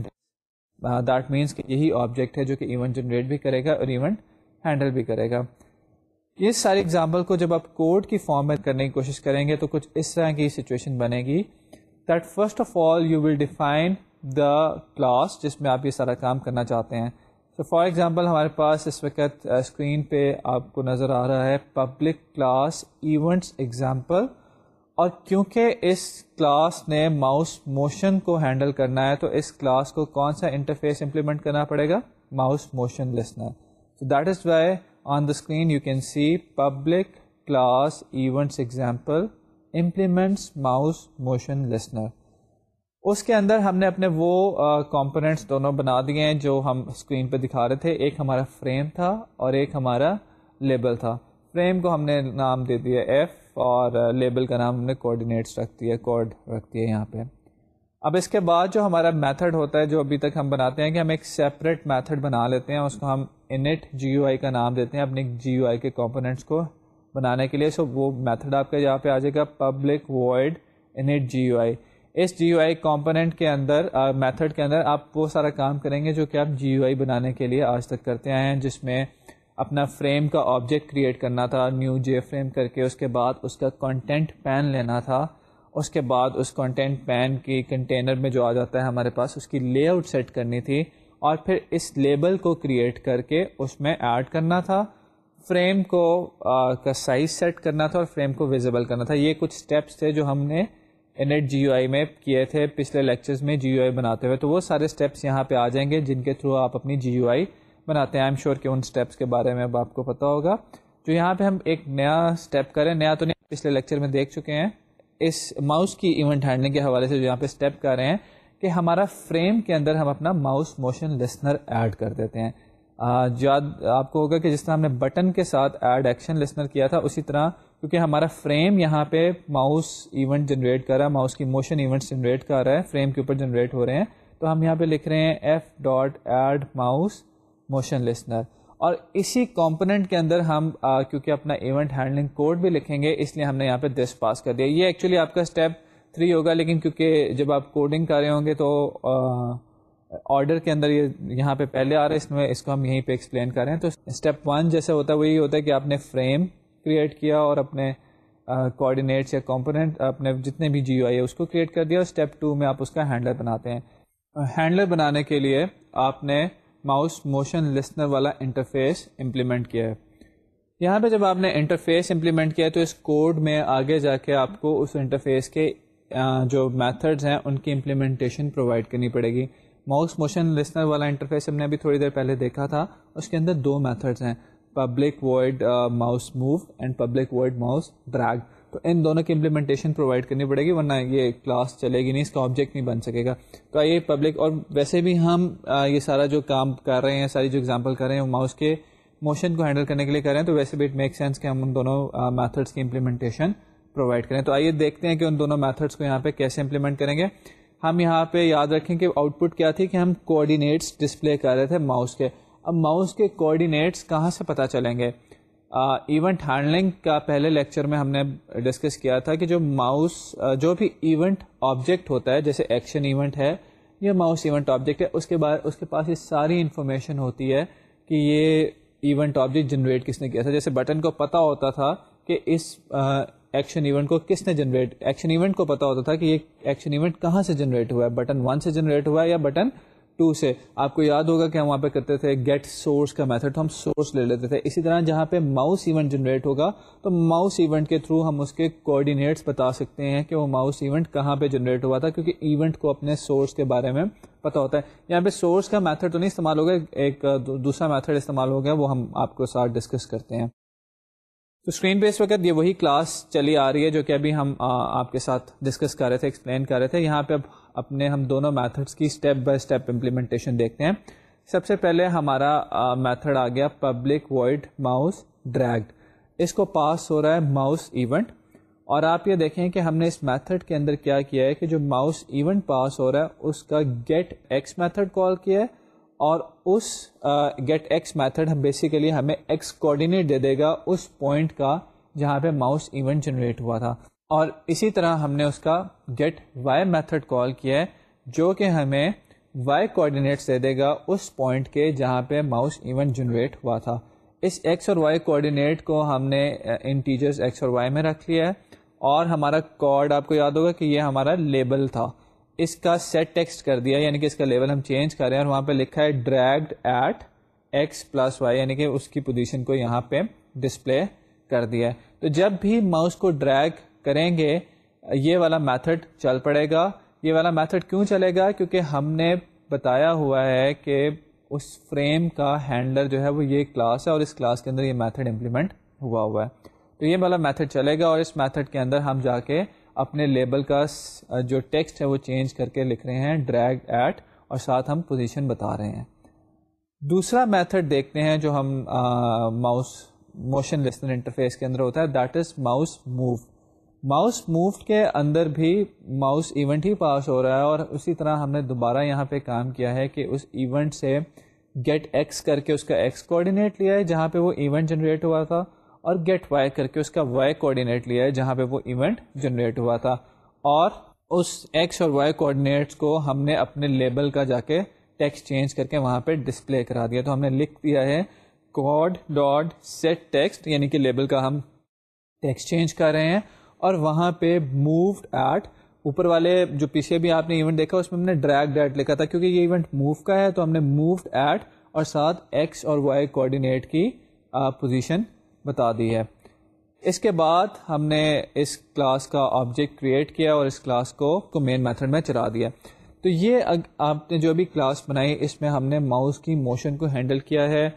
دیٹ مینس کہ یہی آبجیکٹ ہے جو کہ ایونٹ جنریٹ بھی کرے گا اور ایونٹ ہینڈل بھی کرے گا یہ ساری ایگزامپل کو جب آپ کوڈ کی فارم میں کرنے کی کوشش کریں گے تو کچھ اس طرح کی سچویشن بنے گی that first of all you will define the class جس میں آپ یہ سارا کام کرنا چاہتے ہیں تو فار ایگزامپل ہمارے پاس اس وقت اسکرین uh, پہ آپ کو نظر آ رہا ہے پبلک کلاس ایونٹس ایگزامپل اور کیونکہ اس کلاس نے ماؤس موشن کو ہینڈل کرنا ہے تو اس کلاس کو کون سا انٹرفیس امپلیمنٹ کرنا پڑے گا mouse motion listener so that is why on the screen you can see public class events example implements mouse motion listener اس کے اندر ہم نے اپنے وہ کمپوننٹس دونوں بنا دیے ہیں جو ہم اسکرین پہ دکھا رہے تھے ایک ہمارا فریم تھا اور ایک ہمارا لیبل تھا فریم کو ہم نے نام دے دیا ایف اور لیبل کا نام ہم نے کوآڈینیٹس رکھ دیا کوڈ رکھ دیا یہاں پہ اب اس کے بعد جو ہمارا میتھڈ ہوتا ہے جو ابھی تک ہم بناتے ہیں کہ ہم ایک سیپریٹ میتھڈ بنا لیتے ہیں اس کو ہم انٹ جی او آئی کا نام دیتے ہیں اپنے جی یو آئی کے کمپوننٹس کو بنانے کے لیے سو وہ میتھڈ آپ کے یہاں پہ آ جائے گا public void init G U I us G U I component کے اندر میتھڈ کے اندر آپ وہ سارا کام کریں گے جو کہ آپ جی یو آئی بنانے کے لیے آج تک کرتے آئے ہیں جس میں اپنا فریم کا آبجیکٹ کریٹ کرنا تھا نیو جے فریم کر کے اس کے بعد اس کا کنٹینٹ پین لینا تھا اس کے بعد اس کنٹینٹ پین کی کنٹینر میں جو آ جاتا ہے ہمارے پاس اس کی لے آؤٹ سیٹ کرنی تھی اور پھر اس لیبل کو کریٹ کر کے اس میں ایڈ کرنا تھا فریم کو کا سائز سیٹ کرنا تھا اور فریم کو ویزیبل کرنا تھا یہ کچھ اسٹیپس تھے جو ہم نے انٹ جی او آئی میں کیے تھے پچھلے لیکچرز میں جی او آئی بناتے ہوئے تو وہ سارے اسٹیپس یہاں پہ آ جائیں گے جن کے تھرو آپ اپنی جی او آئی بناتے ہیں آئی ایم شیور کہ ان اسٹیپس کے بارے میں اب آپ کو پتا ہوگا جو یہاں پہ ہم ایک نیا اسٹیپ کریں نیا تو نیا پچھلے لیکچر میں دیکھ چکے ہیں اس ماؤس کی ایونٹ ہینڈلنگ کے حوالے سے جو یہاں پہ اسٹیپ کر رہے ہیں کہ ہمارا فریم کے اندر ہم اپنا ماؤس موشن لسنر ایڈ کر دیتے ہیں یاد آپ کو ہوگا کہ جس طرح ہم نے بٹن کے ساتھ ایڈ ایکشن لسنر کیا تھا اسی طرح کیونکہ ہمارا فریم یہاں پہ ماؤس ایونٹ جنریٹ کر رہا ہے ماؤس کی موشن ایونٹس جنریٹ کر رہا ہے فریم کے اوپر جنریٹ ہو رہے ہیں تو ہم یہاں پہ لکھ رہے ہیں F dot add mouse motion listener اور اسی کمپوننٹ کے اندر ہم آ, کیونکہ اپنا ایونٹ ہینڈلنگ کوڈ بھی لکھیں گے اس لیے ہم نے یہاں پہ دس پاس کر دیا یہ ایکچولی آپ کا اسٹیپ تھری ہوگا لیکن کیونکہ جب آپ کوڈنگ کر رہے ہوں گے تو آرڈر کے اندر یہاں پہ پہلے آ رہا ہے اس میں اس کو ہم یہیں پہ ایکسپلین کر رہے ہیں تو اسٹیپ ون جیسے ہوتا ہے وہ یہ ہوتا ہے کہ آپ نے فریم کریٹ کیا اور اپنے کوآڈینیٹس یا کمپوننٹ اپنے جتنے بھی جی او آئی ہے اس کو کریٹ کر دیا اور اسٹیپ ٹو میں آپ اس کا ہینڈلر بناتے ہیں ہینڈل بنانے کے لیے آپ نے ماؤس موشن لسنر والا انٹرفیس امپلیمنٹ کیا ہے یہاں پہ جب آپ نے انٹرفیس امپلیمنٹ کیا ہے تو اس کوڈ میں آگے جا کے آپ کو اس انٹرفیس کے جو میتھڈز ہیں ان کی امپلیمنٹیشن پرووائڈ کرنی پڑے گی ماؤس موشن لسنر والا انٹرفیس ہم نے ابھی تھوڑی دیر پہلے دیکھا تھا اس کے اندر دو میتھڈس ہیں public void mouse move and public void mouse drag تو ان دونوں کی امپلیمنٹیشن پرووائڈ کرنی پڑے گی ورنہ یہ کلاس چلے گی نہیں اس کا آبجیکٹ نہیں بن سکے گا تو آئیے پبلک اور ویسے بھی ہم یہ سارا جو کام کر رہے ہیں ساری جو اگزامپل کر رہے ہیں وہ ماؤس کے موشن کو ہینڈل کرنے کے لیے کر رہے ہیں تو ویسے بھی اٹ میک سینس کہ ہم ان دونوں میتھڈس کی امپلیمنٹیشن پرووائڈ کریں تو آئیے دیکھتے ہیں کہ ان دونوں میتھڈس کو یہاں پہ کیسے امپلیمنٹ کریں گے ہم یہاں پہ یاد رکھیں کہ آؤٹ پٹ کیا تھی کہ ہم کوآڈینیٹس ڈسپلے کر رہے تھے ماؤس کے اب ماؤس کے کوآڈینیٹس کہاں سے پتہ چلیں گے ایونٹ ہینڈلنگ کا پہلے لیکچر میں ہم نے ڈسکس کیا تھا کہ جو ماؤس جو بھی ایونٹ آبجیکٹ ہوتا ہے جیسے ایکشن ایونٹ ہے یا ماؤس ایونٹ آبجیکٹ ہے اس کے بعد اس کے پاس یہ ساری انفارمیشن ہوتی ہے کہ یہ ایونٹ آبجیکٹ جنریٹ کس نے کیا تھا جیسے بٹن کو پتہ ہوتا تھا کہ اس ایکشن ایونٹ کو کس نے جنریٹ ایکشن ایونٹ کو پتا ہوتا تھا کہ یہ ایکشن ایونٹ کہاں سے جنریٹ ہوا ہے بٹن ون سے جنریٹ ہوا ہے یا بٹن ٹو سے آپ کو یاد ہوگا کہ ہم وہاں پہ کرتے تھے گیٹ سورس کا میتھڈ ہم سورس لے لیتے تھے اسی طرح جہاں پہ ماؤس ایونٹ جنریٹ ہوگا تو ماؤس ایونٹ کے تھرو ہم اس کے کوآڈینیٹس بتا سکتے ہیں کہ وہ ماؤس ایونٹ کہاں پہ جنریٹ ہوا تھا کیونکہ ایونٹ کو اپنے سورس کے بارے میں پتا ہوتا ہے یہاں پہ سورس کا میتھڈ تو نہیں استعمال ہوگا ایک دوسرا میتھڈ استعمال ہو گیا وہ ہم آپ کو ساتھ ڈسکس کرتے ہیں تو اسکرین پہ اس وقت یہ وہی کلاس چلی آ رہی ہے جو کہ ابھی ہم آپ کے ساتھ ڈسکس کر رہے تھے ایکسپلین کر رہے تھے یہاں پہ اب اپنے ہم دونوں میتھڈس کی اسٹیپ بائی اسٹیپ امپلیمنٹیشن دیکھتے ہیں سب سے پہلے ہمارا میتھڈ آ گیا پبلک وائڈ ماؤس ڈریگڈ اس کو پاس ہو رہا ہے ماؤس ایونٹ اور آپ یہ دیکھیں کہ ہم نے اس میتھڈ کے اندر کیا کیا ہے کہ جو ماؤس ایونٹ پاس ہو رہا ہے اس کا گیٹ ایکس میتھڈ کال کیا ہے اور اس گیٹ ایکس میتھڈ ہم بیسیکلی ہمیں ایکس کوآڈینیٹ دے دے گا اس پوائنٹ کا جہاں پہ ماؤس ایونٹ جنریٹ ہوا تھا اور اسی طرح ہم نے اس کا گیٹ وائی میتھڈ کال کیا ہے جو کہ ہمیں وائی کوآڈینیٹس دے دے گا اس پوائنٹ کے جہاں پہ ماؤس ایونٹ جنریٹ ہوا تھا اس ایکس اور وائی کوآڈینیٹ کو ہم نے ان ٹیچرس ایکس اور وائی میں رکھ لیا ہے اور ہمارا کارڈ آپ کو یاد ہوگا کہ یہ ہمارا لیبل تھا اس کا سیٹ ٹیکسٹ کر دیا یعنی کہ اس کا لیول ہم چینج کر رہے ہیں اور وہاں پہ لکھا ہے dragged at X plus Y یعنی کہ اس کی پوزیشن کو یہاں پہ ڈسپلے کر دیا ہے تو جب بھی ماؤس کو ڈریگ کریں گے یہ والا میتھڈ چل پڑے گا یہ والا میتھڈ کیوں چلے گا کیونکہ ہم نے بتایا ہوا ہے کہ اس فریم کا ہینڈلر جو ہے وہ یہ کلاس ہے اور اس کلاس کے اندر یہ میتھڈ امپلیمنٹ ہوا ہوا ہے تو یہ والا میتھڈ چلے گا اور اس میتھڈ کے اندر ہم جا کے اپنے لیبل کا جو ٹیکسٹ ہے وہ چینج کر کے لکھ رہے ہیں ڈریگ ایٹ اور ساتھ ہم پوزیشن بتا رہے ہیں دوسرا میتھڈ دیکھتے ہیں جو ہم ماؤس موشن لسنر انٹرفیس کے اندر ہوتا ہے that is mouse move mouse move کے اندر بھی ماؤس ایونٹ ہی پاس ہو رہا ہے اور اسی طرح ہم نے دوبارہ یہاں پہ کام کیا ہے کہ اس ایونٹ سے گیٹ ایکس کر کے اس کا ایکس کوآڈینیٹ لیا ہے جہاں پہ وہ ایونٹ جنریٹ ہوا تھا اور گیٹ وائی کر کے اس کا وائی کوآڈینیٹ لیا ہے جہاں پہ وہ ایونٹ جنریٹ ہوا تھا اور اس ایکس اور وائی کوآڈینیٹس کو ہم نے اپنے لیبل کا جا کے ٹیکس چینج کر کے وہاں پہ ڈسپلے کرا دیا تو ہم نے لکھ دیا ہے کوڈ ڈاٹ سیٹ ٹیکسٹ یعنی کہ لیبل کا ہم ٹیکس چینج کر رہے ہیں اور وہاں پہ مووڈ ایٹ اوپر والے جو پیچھے بھی آپ نے ایونٹ دیکھا اس میں ہم نے ڈریک ڈیٹ لکھا تھا کیونکہ یہ ایونٹ موو کا ہے تو ہم نے مووڈ ایٹ اور ساتھ ایکس اور وائی کوآڈینیٹ کی پوزیشن بتا دی ہے اس کے بعد ہم نے اس کلاس کا آبجیکٹ کریٹ کیا اور اس کلاس کو کو مین میتھڈ میں چلا دیا تو یہ آپ نے جو بھی کلاس بنائی اس میں ہم نے ماؤس کی موشن کو ہینڈل کیا ہے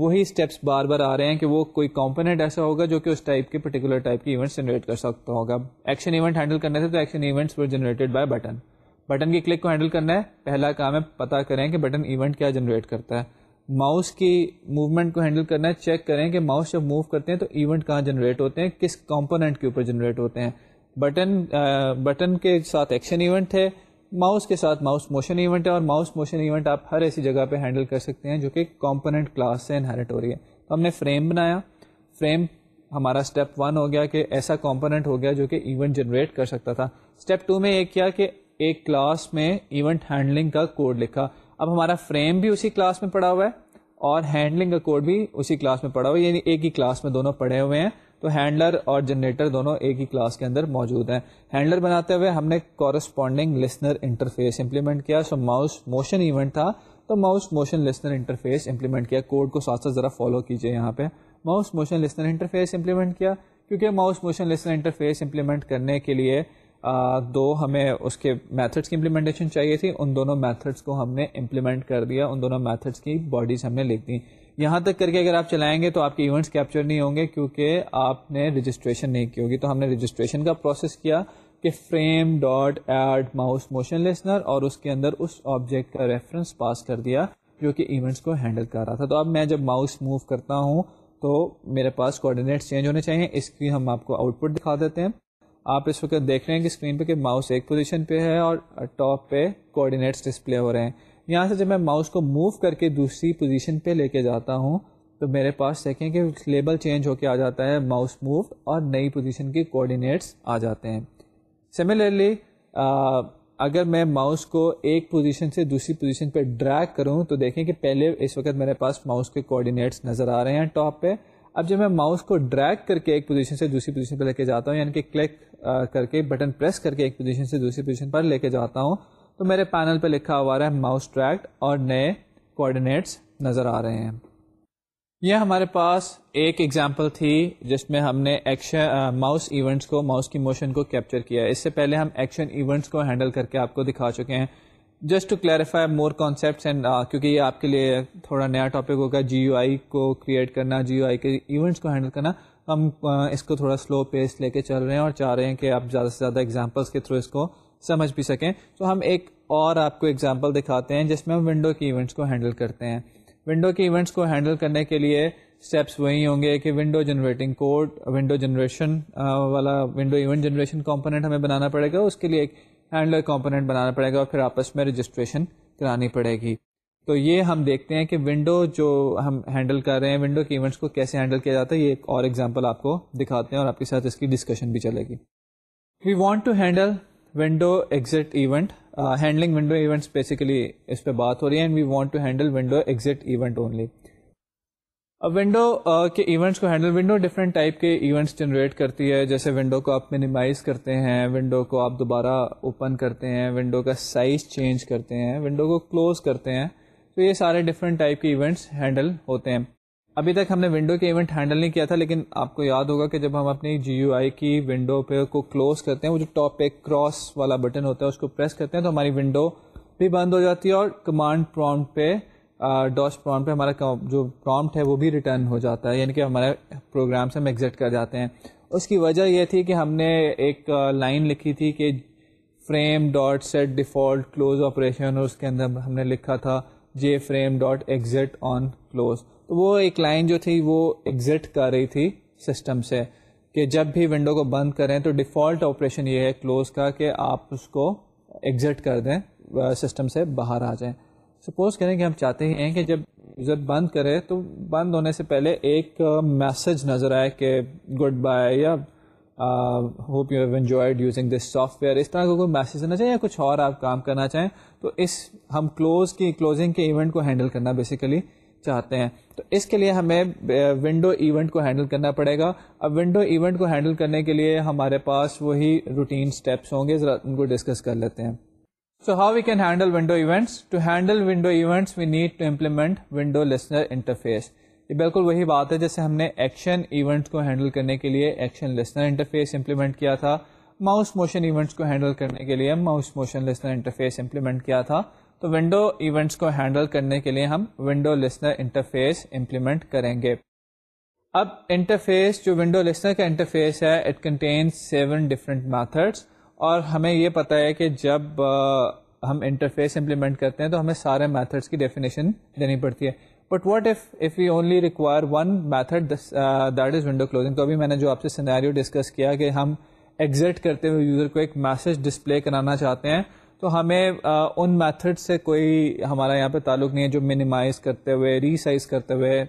وہی اسٹیپس بار بار آ رہے ہیں کہ وہ کوئی کمپوننٹ ایسا ہوگا جو کہ اس ٹائپ کے پرٹیکولر ٹائپ کی ایونٹس جنریٹ کر سکتا ہوگا ایکشن ایونٹ ہینڈل کرنے تھے تو action events were generated by button button کی کلک کو ہینڈل کرنا ہے پہلا کام ہے پتہ کریں کہ بٹن ایونٹ کیا جنریٹ کرتا ہے ماؤس کی موومنٹ کو ہینڈل کرنا ہے چیک کریں کہ ماؤس جب موو کرتے ہیں تو ایونٹ کہاں جنریٹ ہوتے ہیں کس کمپوننٹ کے اوپر جنریٹ ہوتے ہیں بٹن بٹن کے ساتھ ایکشن ایونٹ ہے ماؤس کے ساتھ ماؤس موشن ایونٹ ہے اور ماؤس موشن ایونٹ آپ ہر ایسی جگہ پہ ہینڈل کر سکتے ہیں جو کہ کمپوننٹ کلاس سے انہیریٹ ہو رہی ہے تو ہم نے فریم بنایا فریم ہمارا اسٹیپ ون ہو گیا کہ ایسا کمپوننٹ ہو گیا جو کہ ایونٹ جنریٹ کر سکتا تھا اسٹیپ ٹو میں یہ کیا کہ ایک کلاس میں ایونٹ ہینڈلنگ کا کوڈ لکھا اب ہمارا فریم بھی اسی کلاس میں پڑا ہوا ہے اور ہینڈلنگ کا کوڈ بھی اسی کلاس میں پڑا ہوا ہے یعنی ایک ہی کلاس میں دونوں پڑے ہوئے ہیں تو ہینڈلر اور جنریٹر دونوں ایک ہی کلاس کے اندر موجود ہیں ہینڈلر بناتے ہوئے ہم نے کورسپونڈنگ لسنر انٹرفیس امپلیمنٹ کیا سو ماؤس موشن ایونٹ تھا تو mouse motion listener interface implement کیا کوڈ کو ساتھ ساتھ ذرا فالو کیجیے یہاں پہ mouse motion listener interface implement کیا کیونکہ mouse motion listener interface implement کرنے کے لیے دو ہمیں اس کے میتھڈس کی امپلیمنٹیشن چاہیے تھی ان دونوں میتھڈس کو ہم نے امپلیمنٹ کر دیا ان دونوں میتھڈس کی باڈیز ہم نے لکھ دی یہاں تک کر کے اگر آپ چلائیں گے تو آپ کے ایونٹس کیپچر نہیں ہوں گے کیونکہ آپ نے رجسٹریشن نہیں کی ہوگی تو ہم نے رجسٹریشن کا پروسیس کیا کہ frame dot add mouse motion listener اور اس کے اندر اس آبجیکٹ کا ریفرنس پاس کر دیا جو کہ ایونٹس کو ہینڈل کر رہا تھا تو اب میں جب ماؤس موو کرتا ہوں تو میرے پاس کوآڈینیٹس چینج ہونے چاہئیں اس کی ہم آپ کو آؤٹ پٹ دکھا دیتے ہیں آپ اس وقت دیکھ رہے ہیں کہ اسکرین پہ کہ ماؤس ایک پوزیشن پہ ہے اور ٹاپ uh, پہ کوآڈینیٹس ڈسپلے ہو رہے ہیں یہاں سے جب میں ماؤس کو موو کر کے دوسری پوزیشن پہ لے کے جاتا ہوں تو میرے پاس دیکھیں کہ لیبل چینج ہو کے آ جاتا ہے ماؤس موو اور نئی پوزیشن کے کوآڈینیٹس آ جاتے ہیں سملرلی uh, اگر میں ماؤس کو ایک پوزیشن سے دوسری پوزیشن پہ ڈریک کروں تو دیکھیں کہ پہلے اس وقت میرے پاس ماؤس کے کوآڈینیٹس نظر آ رہے ہیں ٹاپ پہ اب جب میں ماؤس کو ڈریک کر کے ایک پوزیشن سے دوسری پوزیشن پہ لے کے جاتا ہوں یعنی کہ کلک کر کے بٹن پریس کر کے ایک پوزیشن سے دوسری پوزیشن پر لے کے جاتا ہوں تو میرے پینل پہ لکھا ہوا رہا ہے ماؤس ٹریکٹ اور نئے کوآڈینیٹس نظر آ رہے ہیں یہ ہمارے پاس ایک ایگزامپل تھی جس میں ہم نے ایکشن ماؤس ایونٹس کو ماؤس کی موشن کو کیپچر کیا ہے اس سے پہلے ہم ایکشن ایونٹس کو ہینڈل کر کے آپ کو دکھا چکے ہیں just to clarify more concepts and کیونکہ یہ آپ کے لیے تھوڑا نیا ٹاپک ہوگا جی یو آئی کو کریٹ کرنا جی یو آئی کے ایونٹس کو ہینڈل کرنا ہم اس کو تھوڑا سلو پیس لے کے چل رہے ہیں اور چاہ رہے ہیں کہ آپ زیادہ سے زیادہ ایگزامپلس کے تھرو اس کو سمجھ بھی سکیں تو ہم ایک اور آپ کو ایگزامپل دکھاتے ہیں جس میں ہم ونڈو کی ایونٹس کو ہینڈل کرتے ہیں ونڈو کے ایونٹس کو ہینڈل کرنے کے لیے اسٹیپس وہی ہوں گے کہ window generating code window generation والا ونڈو ایونٹ جنریشن کمپوننٹ ہمیں بنانا پڑے گا اس کے لیے ایک ہینڈل کمپوننٹ بنانا پڑے گا اور پھر آپس میں رجسٹریشن کرانی پڑے گی تو یہ ہم دیکھتے ہیں کہ ونڈو جو ہم ہینڈل کر رہے ہیں ونڈو کے ایونٹس کو کیسے ہینڈل کیا جاتا ہے یہ ایک اور ایگزامپل آپ کو دکھاتے ہیں اور آپ کے ساتھ اس کی ڈسکشن بھی چلے گی we want to handle window exit event handling window events basically اس پہ بات ہو رہی ہے and we want to handle window exit event only window کے ایونٹس کو ہینڈل ونڈو ڈفرینٹ ٹائپ کے ایونٹس جنریٹ کرتی ہے جیسے ونڈو کو آپ مینیمائز کرتے ہیں ونڈو کو آپ دوبارہ اوپن کرتے ہیں ونڈو کا سائز چینج کرتے ہیں ونڈو کو کلوز کرتے ہیں تو یہ سارے ڈفرینٹ ٹائپ کے ایونٹس ہینڈل ہوتے ہیں ابھی تک ہم نے ونڈو کے ایونٹ ہینڈل نہیں کیا تھا لیکن آپ کو یاد ہوگا کہ جب ہم اپنی جی یو آئی کی ونڈو پہ کو کلوز کرتے ہیں وہ جو ٹاپ پہ کراس والا بٹن ہوتا ہے اس کو پریس کرتے ہیں تو ہماری ونڈو بھی بند ہو جاتی ہے اور کمانڈ پرومٹ پہ ڈاس پرومٹ پہ ہمارا جو پرومٹ ہے وہ بھی ریٹرن ہو جاتا ہے یعنی کہ ہمارے پروگرام سے ہم ایگزٹ کر جاتے ہیں اس کی وجہ یہ تھی کہ ہم نے ایک لائن لکھی تھی کہ frame dot set default close operation اس کے اندر ہم نے لکھا تھا J frame dot exit on close تو وہ ایک لائن جو تھی وہ ایگزٹ کر رہی تھی سسٹم سے کہ جب بھی ونڈو کو بند کریں تو ڈیفالٹ آپریشن یہ ہے کلوز کا کہ آپ اس کو ایگزٹ کر دیں سسٹم سے باہر آ جائیں سپوز کریں کہ ہم چاہتے ہیں کہ جب یوزر بند کرے تو بند ہونے سے پہلے ایک میسج نظر آئے کہ گڈ بائے یا hope you have enjoyed using this software اس طرح کا کوئی میسج دینا چاہیں یا کچھ اور آپ کام کرنا چاہیں تو اس ہم کلوز کی کلوزنگ کے ایونٹ کو ہینڈل کرنا بیسیکلی چاہتے ہیں تو اس کے لیے ہمیں ونڈو ایونٹ کو ہینڈل کرنا پڑے گا اب ونڈو ایونٹ کو ہینڈل کرنے کے لیے ہمارے پاس وہی روٹین اسٹیپس ہوں گے ذرا ان کو ڈسکس کر لیتے ہیں so how we can handle window events to handle window events we need to implement window listener interface یہ بالکل وہی بات ہے جیسے ہم نے ایکشن ایونٹس کو ہینڈل کرنے کے لیے ایکشن لسنر انٹرفیس امپلیمنٹ کیا تھا ماؤس موشن ایونٹس کو ہینڈل کرنے کے لیے mouse motion listener interface implement کیا تھا تو ونڈو ایونٹس کو ہینڈل کرنے کے لیے ہم ونڈو لسنر انٹرفیس امپلیمنٹ کریں گے اب انٹرفیس جو ونڈو لسنر کا انٹرفیس ہے اٹ کنٹین ڈفرینٹ میتھڈس اور ہمیں یہ پتہ ہے کہ جب ہم انٹرفیس امپلیمنٹ کرتے ہیں تو ہمیں سارے میتھڈس کی ڈیفینیشن دینی پڑتی ہے but what if if you only require one method that is window closing تو ابھی میں نے جو آپ سے سینیریو ڈسکس کیا کہ ہم ایگزٹ کرتے ہوئے یوزر کو ایک میسج ڈسپلے کرانا چاہتے ہیں تو ہمیں ان میتھڈ سے کوئی ہمارا یہاں پہ تعلق نہیں ہے جو منیمائز کرتے ہوئے ریسائز کرتے ہوئے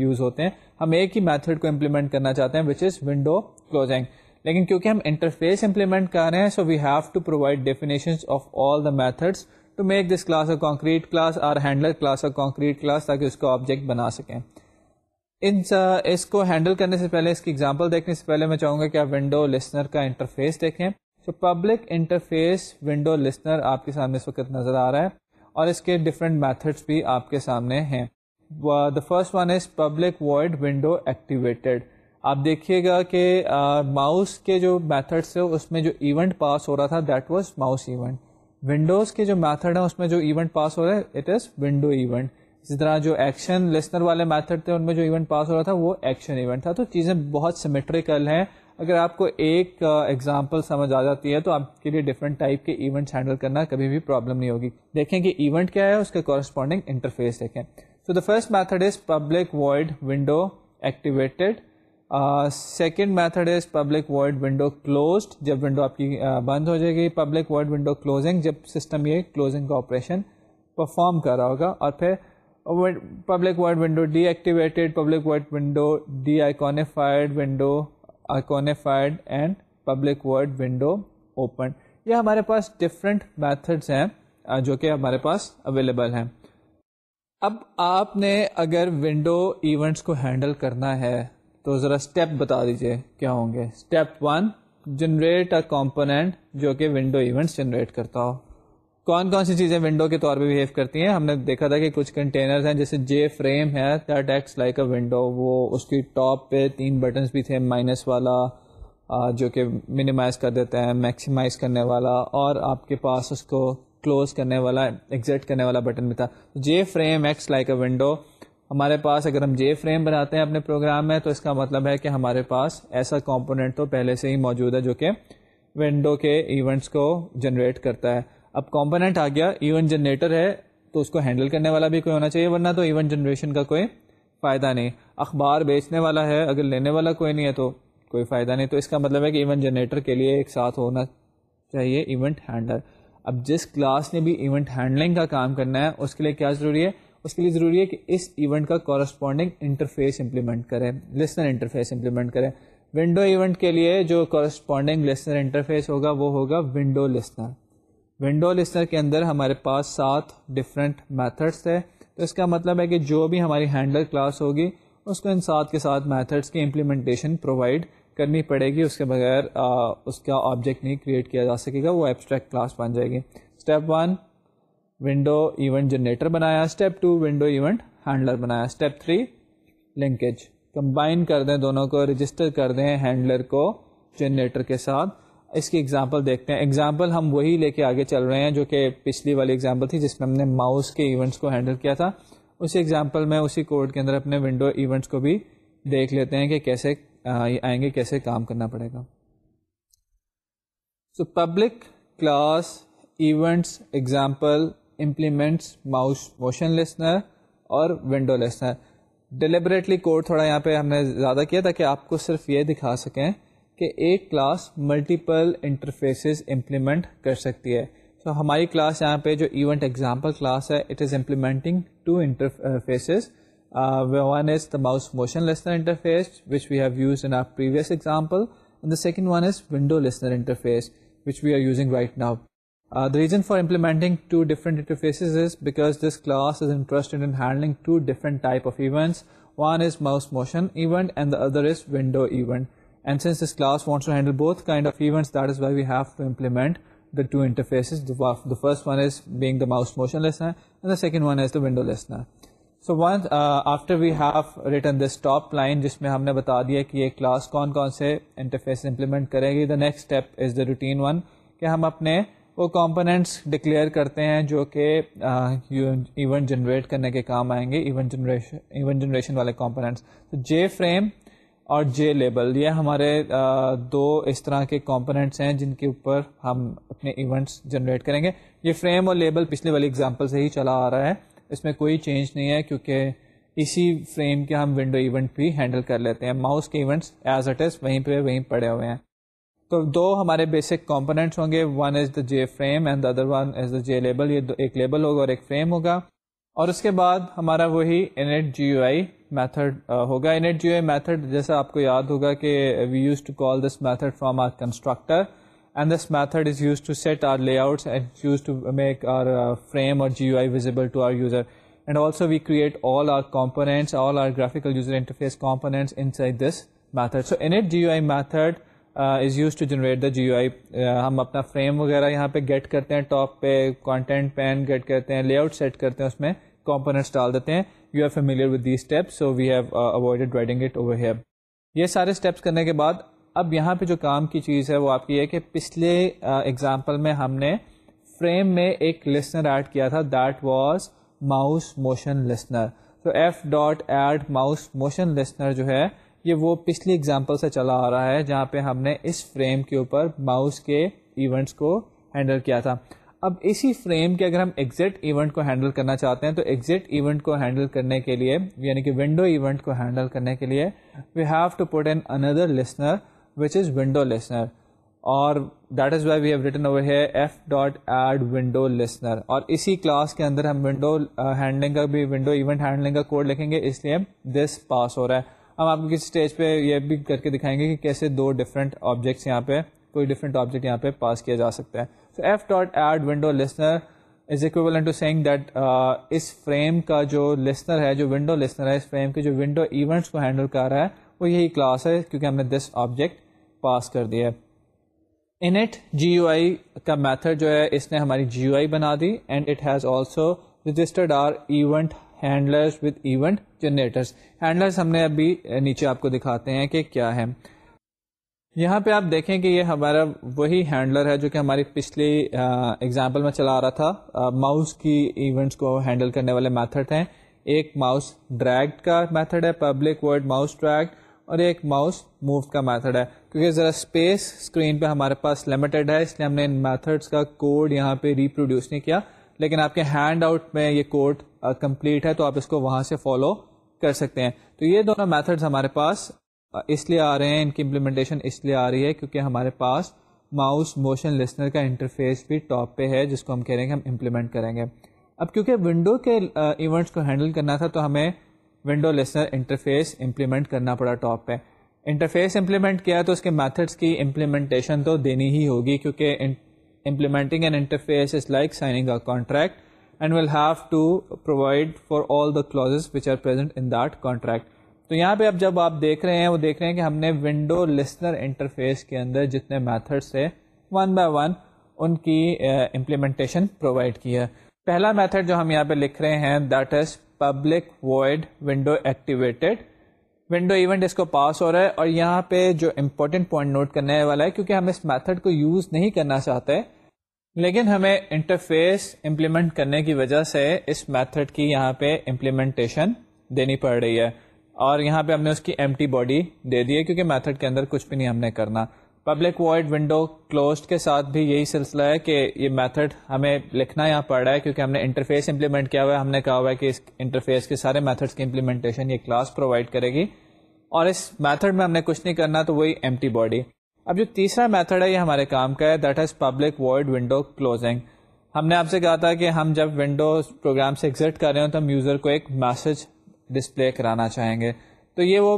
یوز ہوتے ہیں ہم ایک ہی میتھڈ کو امپلیمنٹ کرنا چاہتے ہیں وچ از ونڈو کلوزنگ لیکن کیونکہ ہم انٹرفیس امپلیمنٹ کر رہے ہیں so we have to provide definition of all the methods to make this class a concrete class اور ہینڈلر کلاس اور کانکریٹ کلاس تاکہ اس کو آبجیکٹ بنا سکیں ان اس کو ہینڈل کرنے سے پہلے اس کی ایگزامپل دیکھنے سے پہلے میں چاہوں گا کہ آپ ونڈو لسنر کا انٹرفیس دیکھیں تو پبلک انٹرفیس ونڈو لسنر آپ کے سامنے اس وقت نظر آ رہا ہے اور اس کے ڈفرینٹ میتھڈس بھی آپ کے سامنے ہیں the first one is public void window activated آپ دیکھیے گا کہ ماؤس کے جو میتھڈس اس میں جو ایونٹ پاس ہو رہا تھا that was mouse event windows کے جو میتھڈ ہیں اس میں جو ایونٹ پاس ہو رہا ہے اٹ از ونڈو ایونٹ اسی طرح جو ایکشن لسنر والے میتھڈ تھے ان میں جو ایونٹ پاس ہو رہا تھا وہ ایکشن ایونٹ تھا تو چیزیں بہت سیمیٹریکل ہیں اگر آپ کو ایک ایگزامپل سمجھ آ جاتی ہے تو آپ کے لیے ڈفرنٹ ٹائپ کے ایونٹس ہینڈل کرنا کبھی بھی پرابلم نہیں ہوگی دیکھیں کہ ایونٹ کیا ہے اس کے کورسپونڈنگ انٹرفیس دیکھیں so the first method is public void window activated second method is public void window closed جب ونڈو آپ کی بند ہو جائے گی پبلک ورڈ ونڈو کلوزنگ جب سسٹم یہ کلوزنگ کا آپریشن پرفارم کر رہا ہوگا اور پھر public void window deactivated public void window deiconified window iconified and public void window open یہ ہمارے پاس ڈفرینٹ میتھڈس ہیں جو کہ ہمارے پاس اویلیبل ہیں اب آپ نے اگر ونڈو ایونٹس کو ہینڈل کرنا ہے تو ذرا اسٹیپ بتا دیجیے کیا ہوں گے step one generate a component جو کہ ونڈو ایونٹس جنریٹ کرتا ہو کون کون سی چیزیں ونڈو کے طور پہ بہیو کرتی ہیں ہم نے دیکھا تھا کہ کچھ کنٹینرز ہیں جیسے جے فریم ہے دیٹ لائک اے ونڈو وہ اس کی ٹاپ پہ تین بٹنس بھی تھے مائنس والا جو کہ منیمائز کر دیتا ہے میکسیمائز کرنے والا اور آپ کے پاس اس کو کلوز کرنے والا ایگزٹ کرنے والا بٹن بھی تھا J frame X like a window ہمارے پاس اگر ہم جے فریم بناتے ہیں اپنے پروگرام میں تو اس کا مطلب ہے کہ ہمارے پاس ایسا کمپوننٹ تو پہلے سے ہی موجود ہے جو کہ ونڈو کے ایونٹس کو جنریٹ کرتا ہے اب کمپوننٹ آ گیا ایونٹ جنریٹر ہے تو اس کو ہینڈل کرنے والا بھی کوئی ہونا چاہیے ورنہ تو ایونٹ جنریشن کا کوئی فائدہ نہیں اخبار بیچنے والا ہے اگر لینے والا کوئی نہیں ہے تو کوئی فائدہ نہیں تو اس کا مطلب ہے کہ ایونٹ جنریٹر کے لیے ایک ساتھ ہونا چاہیے ایونٹ ہینڈل اب جس کلاس نے بھی ایونٹ ہینڈلنگ کا کام کرنا ہے اس کے لیے کیا ضروری ہے اس کے لیے ضروری ہے کہ اس ایونٹ کا کورسپونڈنگ انٹرفیس امپلیمنٹ کریں لسنر انٹرفیس امپلیمنٹ کریں ونڈو ایونٹ کے لیے جو کورسپونڈنگ لسنر انٹرفیس ہوگا وہ ہوگا ونڈو لسنر ونڈو لسنر کے اندر ہمارے پاس سات ڈفرینٹ میتھڈس ہے تو اس کا مطلب ہے کہ جو بھی ہماری ہینڈل کلاس ہوگی اس کو ان سات کے ساتھ میتھڈس کی امپلیمنٹیشن پرووائڈ کرنی پڑے گی اس کے بغیر آ, اس کا آبجیکٹ نہیں کریٹ کیا جا سکے گا وہ ایبسٹریکٹ کلاس بن جائے گی step one window event generator بنایا step two window event handler بنایا اسٹیپ تھری لنکیج کمبائن کر دیں دونوں کو رجسٹر کر دیں ہینڈلر کو جنریٹر کے ساتھ اس کی ایگزامپل دیکھتے ہیں ایگزامپل ہم وہی لے کے آگے چل رہے ہیں جو کہ پچھلی والی ایگزامپل تھی جس میں ہم نے ماؤس کے ایونٹس کو ہینڈل کیا تھا اسی ایگزامپل میں اسی کوڈ کے اندر اپنے ونڈو ایونٹس کو بھی دیکھ لیتے ہیں کہ کیسے آئیں گے کیسے کام کرنا پڑے گا so public class events example implements mouse motion listener اور ونڈو لیسنر ڈیلیبریٹلی کوڈ تھوڑا یہاں پہ ہم نے زیادہ کیا تاکہ آپ کو صرف یہ دکھا سکیں کہ ایک کلاس ملٹیپل انٹرفیسز امپلیمنٹ کر سکتی ہے سو ہماری کلاس یہاں پہ جو ایونٹ ایگزامپل کلاس ہے it is implementing two interfaces one is the mouse motion listener interface which we have use in our previous example and the second one is window listener interface which we are using right now the reason for implementing two differentiating to different of event one is mouse motion event and the other is window event بہتر first one is being mouse motion second one is the window after we have written this top line جس میں ہم نے بتا دیا کہ یہ class کون کون سے انٹرفیس امپلیمنٹ کرے گی the next step is the routine one کہ ہم اپنے وہ کمپوننٹس ڈکلیئر کرتے ہیں جو کہ ایونٹ جنریٹ کرنے کے کام آئیں گے ایونٹ جنریشن ایونٹ جنریشن والے کمپوننٹس تو جے فریم اور جے لیبل یہ ہمارے دو اس طرح کے کمپوننٹس ہیں جن کے اوپر ہم اپنے ایونٹس جنریٹ کریں گے یہ فریم اور لیبل پچھلے والی اگزامپل سے ہی چلا آ رہا ہے اس میں کوئی چینج نہیں ہے کیونکہ اسی فریم کے ہم ونڈو ایونٹ بھی ہینڈل کر لیتے ہیں ماؤس کے ایونٹس ایز اٹ از وہیں پہ وہیں پڑے ہوئے ہیں تو دو ہمارے بیسک کمپوننٹس ہوں گے one is the J frame and other one is the J label یہ ایک لیبل ہوگا اور ایک فریم ہوگا اور اس کے بعد ہمارا وہی int G O I method ہوگا int G O I method جیسا آپ کو یاد ہوگا کہ we use to call this method from our constructor and this method is use to set our layout to make our frame اور G O I visible to our user and also we create all our components all our graphical user interface components inside this method so int G U I method is use to generate the G O I ہم اپنا frame وغیرہ یہاں پہ get کرتے ہیں top پہ content pain get کرتے ہیں لے آؤٹ سیٹ کرتے ہیں اس میں کمپوننٹس ڈال دیتے ہیں you are familiar with these steps so we have avoided writing it over here یہ سارے اسٹیپس کرنے کے بعد اب یہاں پہ جو کام کی چیز ہے وہ آپ کی ہے کہ پچھلے ایگزامپل uh, میں ہم نے فریم میں ایک لسنر ایڈ کیا تھا that was mouse motion listener تو F dot add mouse motion listener جو ہے یہ وہ پچھلی اگزامپل سے چلا آ رہا ہے جہاں پہ ہم نے اس فریم کے اوپر ماؤس کے ایونٹس کو ہینڈل کیا تھا اب اسی فریم کے اگر ہم ایگزٹ ایونٹ کو ہینڈل کرنا چاہتے ہیں تو ایگزٹ ایونٹ کو ہینڈل کرنے کے لیے یعنی کہ ونڈو ایونٹ کو ہینڈل کرنے کے لیے we have to put an another listener which is window listener اور that is why we have written over F dot add window listener اور اسی کلاس کے اندر ہم ونڈو ہینڈلنگ uh, کا بھی ونڈو ایونٹ ہینڈلنگ کا کوڈ لکھیں گے اس لیے دس پاس ہو رہا ہے ہم آپ کو کسی اسٹیج پہ یہ بھی کر کے دکھائیں گے کہ کیسے دو ڈفرنٹ آبجیکٹس یہاں پہ کوئی ڈفرنٹ آبجیکٹ یہاں پہ پاس کیا جا سکتا ہے so F dot add window listener is saying that us frame کا جو لسنر ہے جو ونڈو لسنر ہے اس فریم کے جو ونڈو ایونٹس کو ہینڈل کر رہا ہے وہ یہی کلاس ہے کیونکہ ہم نے دس آبجیکٹ پاس کر دیا ہے انٹ جی او آئی کا میتھڈ جو ہے اس نے ہماری جی او آئی بنا دی and it has also registered our event handlers with event generators handlers ہم نے ابھی نیچے آپ کو دکھاتے ہیں کہ کیا ہے یہاں پہ آپ دیکھیں کہ یہ ہمارا وہی ہینڈلر ہے جو کہ ہماری پچھلی اگزامپل میں چلا آ رہا تھا ماؤس کی ایونٹس کو ہینڈل کرنے والے میتھڈ ہیں ایک ماؤس ڈریگ کا میتھڈ ہے پبلک ورڈ ماؤس ڈریگ اور ایک ماؤس موو کا میتھڈ ہے کیونکہ ذرا اسپیس اسکرین پہ ہمارے پاس لمیٹڈ ہے اس لیے ہم نے ان میتھڈس کا کوڈ یہاں پہ ریپروڈیوس نہیں کیا لیکن آپ کے ہینڈ آؤٹ میں یہ کوڈ کمپلیٹ uh, ہے تو آپ اس کو وہاں سے فالو کر سکتے ہیں تو یہ دونوں میتھڈز ہمارے پاس uh, اس لیے آ رہے ہیں ان کی امپلیمنٹیشن اس لیے آ رہی ہے کیونکہ ہمارے پاس ماؤس موشن لسنر کا انٹرفیس بھی ٹاپ پہ ہے جس کو ہم کہہ رہے ہیں کہ ہم امپلیمنٹ کریں گے اب کیونکہ ونڈو کے ایونٹس uh, کو ہینڈل کرنا تھا تو ہمیں ونڈو لسنر انٹرفیس امپلیمنٹ کرنا پڑا ٹاپ پہ انٹرفیس امپلیمنٹ کیا تو اس کے میتھڈس کی امپلیمنٹیشن تو دینی ہی ہوگی کیونکہ implementing and interface is like signing a contract and we'll have to provide for all our aren't in یہاں پہ اب جب آپ دیکھ رہے ہیں وہ دیکھ رہے ہیں کہ ہم نے ونڈو لسنر انٹرفیس کے اندر جتنے میتھڈس تھے ون بائی ون ان کی امپلیمنٹیشن uh, پرووائڈ کی ہے پہلا میتھڈ جو ہم یہاں پہ لکھ رہے ہیں that is public void window activated window event اس کو پاس ہو رہا ہے اور یہاں پہ جو امپورٹنٹ پوائنٹ نوٹ کرنے والا ہے کیونکہ ہم اس میتھڈ کو یوز نہیں کرنا چاہتے لیکن ہمیں انٹرفیس امپلیمنٹ کرنے کی وجہ سے اس میتھڈ کی یہاں پہ امپلیمنٹیشن دینی پڑ رہی ہے اور یہاں پہ ہم نے اس کی ایمٹی باڈی دے دی ہے کیونکہ میتھڈ کے اندر کچھ بھی نہیں ہم نے کرنا پبلک وائڈ ونڈو کلوزڈ کے ساتھ بھی یہی سلسلہ ہے کہ یہ میتھڈ ہمیں لکھنا یہاں پڑ رہا ہے کیونکہ ہم نے انٹرفیس امپلیمنٹ کیا ہوا ہے ہم نے کہا ہوا ہے کہ اس انٹرفیس کے سارے میتھڈس کی امپلیمنٹیشن یہ کلاس پرووائڈ کرے گی اور اس میتھڈ میں ہم نے کچھ نہیں کرنا تو وہی ایمٹی باڈی اب جو تیسرا میتھڈ ہے یہ ہمارے کام کا ہے that is public void window closing ہم نے آپ سے کہا تھا کہ ہم جب ونڈو پروگرام سے ایگزٹ کر رہے ہوں تو ہم یوزر کو ایک میسج ڈسپلے کرانا چاہیں گے تو یہ وہ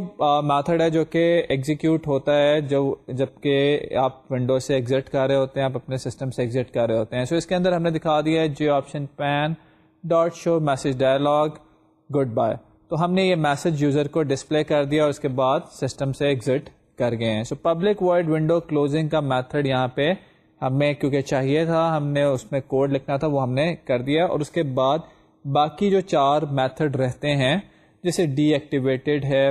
میتھڈ ہے جو کہ ایگزیکیوٹ ہوتا ہے جو جب کہ آپ ونڈو سے ایگزٹ کر رہے ہوتے ہیں آپ اپنے سسٹم سے ایگزٹ کر رہے ہوتے ہیں سو so اس کے اندر ہم نے دکھا دیا ہے J option pane dot show message dialog goodbye تو ہم نے یہ میسج یوزر کو ڈسپلے کر دیا اور اس کے بعد سسٹم سے ایگزٹ کر گئے ہیں so public void window closing کا میتھڈ یہاں پہ ہمیں کیونکہ چاہیے تھا ہم نے اس میں کوڈ لکھنا تھا وہ ہم نے کر دیا اور اس کے بعد باقی جو چار میتھڈ رہتے ہیں جیسے ڈی ایکٹیویٹیڈ ہے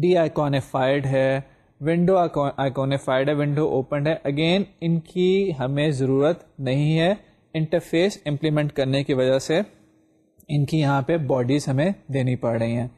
ڈی آئیکونیفائڈ ہے ونڈو آئیکونیفائڈ ہے ونڈو اوپنڈ ہے اگین ان کی ہمیں ضرورت نہیں ہے انٹرفیس امپلیمنٹ کرنے کی وجہ سے ان کی یہاں پہ باڈیز ہمیں دینی پڑ رہی ہیں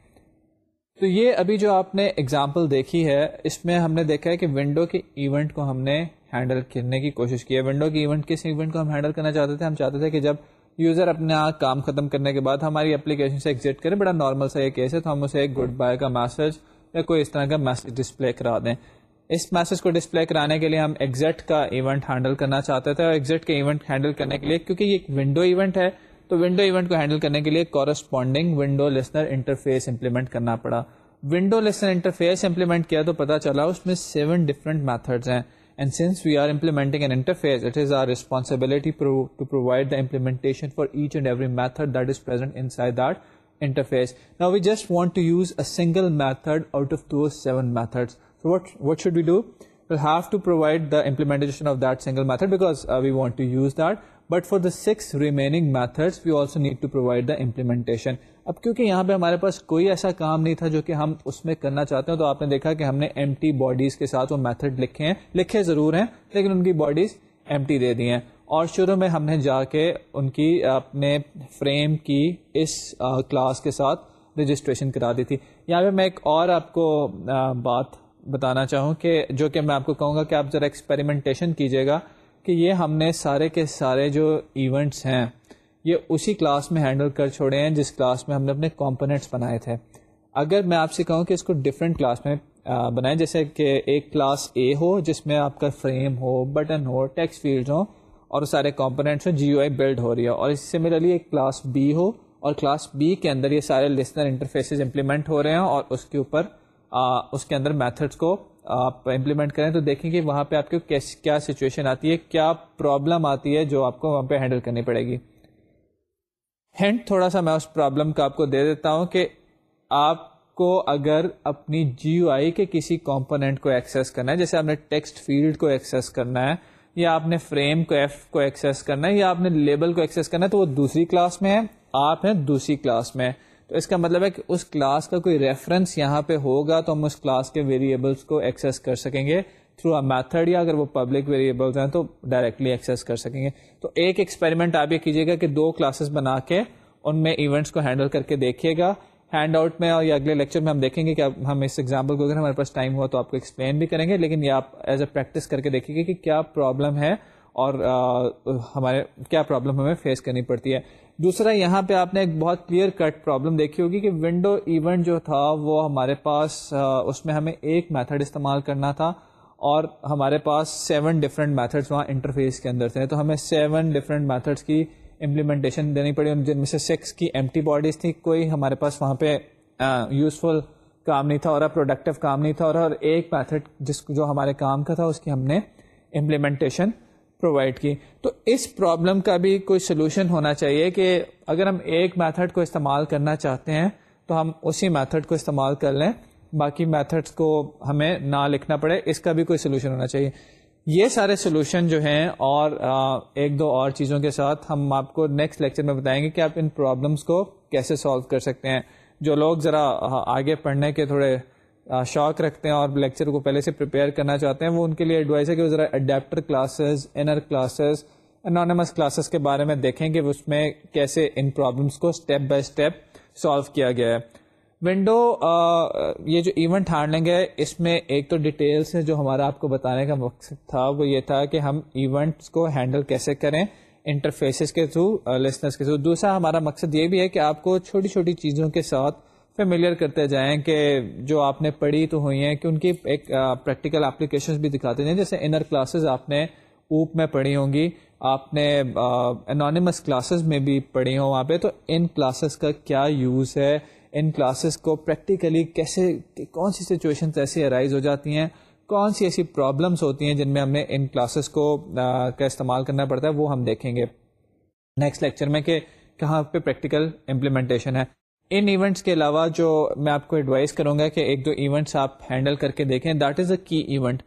تو یہ ابھی جو آپ نے اگزامپل دیکھی ہے اس میں ہم نے دیکھا ہے کہ ونڈو کے ایونٹ کو ہم نے ہینڈل کرنے کی کوشش کی ہے ونڈو کے ایونٹ کس ایونٹ کو ہم ہینڈل کرنا چاہتے تھے ہم چاہتے تھے کہ جب یوزر اپنا کام ختم کرنے کے بعد ہماری اپلیکیشن سے ایگزٹ کرے بڑا نارمل سا یہ کیس ہے تو ہم اسے ایک گڈ بائی کا میسج یا کوئی اس طرح کا میسج ڈسپلے کرا دیں اس میسج کو ڈسپلے کرانے کے لیے ہم ایگزٹ کا ایونٹ ہینڈل کرنا چاہتے تھے اور ایگزٹ کے ایونٹ ہینڈل کرنے کے لیے کیونکہ یہ ونڈو ایونٹ ہے تو ونڈو ایونٹ کو ہینڈل کرنے کے لیے corresponding window listener interface implement کرنا پڑا ونڈو لسنر انٹرفیس امپلیمنٹ کیا تو پتا چلا اس میں سیون ڈفرنٹ میتھڈز ہیں and since we are implementing an interface it is our responsibility to provide the implementation for each and every method that is present inside that interface نا we just want to use a single method out of the seven method what should we do we'll have to provide the implementation of that single method because we want to use that but for the six remaining methods we also need to provide the implementation اب کیونکہ یہاں پہ ہمارے پاس کوئی ایسا کام نہیں تھا جو کہ ہم اس میں کرنا چاہتے ہیں تو آپ نے دیکھا کہ ہم نے ایم ٹی باڈیز کے ساتھ وہ میتھڈ لکھے ہیں لکھے ضرور ہیں لیکن ان کی باڈیز ٹی دے دی ہیں اور شروع میں ہم نے جا کے ان کی اپنے فریم کی اس کلاس کے ساتھ رجسٹریشن کرا دی تھی یہاں پہ میں ایک اور آپ کو بات بتانا چاہوں کہ جو کہ میں آپ کو کہوں گا کہ آپ ذرا ایکسپیریمنٹیشن کیجیے گا کہ یہ ہم نے سارے کے سارے جو ایونٹس ہیں یہ اسی کلاس میں ہینڈل کر چھوڑے ہیں جس کلاس میں ہم نے اپنے کمپوننٹس بنائے تھے اگر میں آپ سے کہوں کہ اس کو ڈفرینٹ کلاس میں بنائیں جیسے کہ ایک کلاس اے ہو جس میں آپ کا فریم ہو بٹن ہو ٹیکس فیلڈ ہوں اور سارے کمپوننٹس ہوں جی او آئی بلڈ ہو رہی ہے اور اس سملرلی ایک کلاس بی ہو اور کلاس بی کے اندر یہ سارے لسنر انٹرفیسز امپلیمنٹ ہو رہے ہیں اور اس کے اوپر اس کے اندر میتھڈس کو آپ امپلیمنٹ کریں تو دیکھیں کہ وہاں پہ آپ کو کیا سچویشن آتی ہے کیا پرابلم آتی ہے جو آپ کو وہاں پہ ہینڈل کرنی پڑے گی ہینڈ تھوڑا سا میں اس پرابلم کا آپ کو دے دیتا ہوں کہ آپ کو اگر اپنی جی یو آئی کے کسی کمپوننٹ کو ایکسیس کرنا ہے جیسے آپ نے ٹیکسٹ فیلڈ کو ایکسیس کرنا ہے یا آپ نے فریم کو ایف کو ایکسیس کرنا ہے یا آپ نے لیبل کو ایکسیس کرنا ہے تو وہ دوسری کلاس میں ہے آپ ہیں دوسری کلاس میں ہے تو اس کا مطلب ہے کہ اس کلاس کا کوئی ریفرنس یہاں پہ ہوگا تو ہم اس کلاس کے ویریبلس کو ایکسیس کر سکیں گے تھرو اے میتھڈ یا اگر وہ پبلک ویریبلس ہیں تو ڈائریکٹلی ایکسیس کر سکیں گے تو ایک ایکسپیریمنٹ آپ یہ کیجیے گا کہ دو کلاسز بنا کے ان میں ایونٹس کو ہینڈل کر کے دیکھیے گا ہینڈ آؤٹ میں اور اگلے لیکچر میں ہم دیکھیں گے کہ ہم اس ایگزامپل کو اگر ہمارے پاس ٹائم ہوا تو آپ کو ایکسپلین بھی کریں گے لیکن یہ آپ ایز اے پریکٹس کر کے دیکھیں گے کہ کیا پرابلم ہے اور ہمارے کیا پرابلم ہمیں فیس کرنی پڑتی ہے دوسرا یہاں پہ آپ نے ایک بہت کلیئر کٹ پرابلم دیکھی ہوگی کہ ونڈو ایونٹ جو تھا وہ ہمارے پاس اس میں ہمیں ایک میتھڈ استعمال کرنا تھا اور ہمارے پاس سیون ڈفرینٹ میتھڈس وہاں انٹرفیس کے اندر تھے تو ہمیں سیون ڈفرینٹ میتھڈس کی امپلیمنٹیشن دینی پڑی جن میں سے سکس کی ٹی باڈیز تھیں کوئی ہمارے پاس وہاں پہ یوزفل کام نہیں تھا اور پروڈکٹیو کام نہیں تھا اور ایک میتھڈ جس جو ہمارے کام کا تھا اس کی ہم نے امپلیمنٹیشن پرووائڈ کی تو اس پرابلم کا بھی کوئی سولوشن ہونا چاہیے کہ اگر ہم ایک میتھڈ کو استعمال کرنا چاہتے ہیں تو ہم اسی میتھڈ کو استعمال کر لیں باقی میتھڈس کو ہمیں نہ لکھنا پڑے اس کا بھی کوئی سولوشن ہونا چاہیے یہ سارے سولوشن جو ہیں اور ایک دو اور چیزوں کے ساتھ ہم آپ کو نیکسٹ لیکچر میں بتائیں گے کہ آپ ان پرابلمس کو کیسے سالو کر سکتے ہیں جو لوگ ذرا آگے پڑھنے کے تھوڑے شوق رکھتے ہیں اور لیکچر کو پہلے سے پریپیئر کرنا چاہتے ہیں وہ ان کے لیے ایڈوائز ہے کہ وہ ذرا adapter classes inner classes anonymous classes کے بارے میں دیکھیں کہ اس میں کیسے ان پرابلمس کو اسٹیپ بائی اسٹیپ سالو کیا گیا ہے ونڈو یہ جو ایونٹ ہارڈنگ گئے اس میں ایک تو ڈیٹیلس جو ہمارا آپ کو بتانے کا مقصد تھا وہ یہ تھا کہ ہم ایونٹس کو ہینڈل کیسے کریں انٹرفیسز کے تھرو لسنرس کے تھرو دوسرا ہمارا مقصد یہ بھی ہے کہ آپ کو چھوٹی چھوٹی چیزوں کے ساتھ فیملیئر کرتے جائیں کہ جو آپ نے پڑھی تو ہوئی ہیں کہ ان کی ایک پریکٹیکل اپلیکیشن بھی دکھاتے ہیں جیسے انر کلاسز آپ نے اوپ میں پڑھی ہوں گی آپ نے انانیمس کلاسز میں بھی پڑھی ہوں وہاں پہ تو ان کلاسز کا کیا یوز ہے ان کلاسز کو پریکٹیکلی کیسے کون سی سچویشن ایسی ارائز ہو جاتی ہیں کون سی ایسی پرابلمس ہوتی ہیں جن میں ہمیں ان کلاسز کو کا استعمال کرنا پڑتا ہے وہ ہم دیکھیں گے نیکسٹ لیکچر میں کہ کہاں پہ پریکٹیکل امپلیمنٹیشن ہے ان ایونٹس کے علاوہ جو میں آپ کو ایڈوائز کروں گا کہ ایک دو ایونٹس آپ ہینڈل کر کے دیکھیں دیٹ از اے کی ایونٹ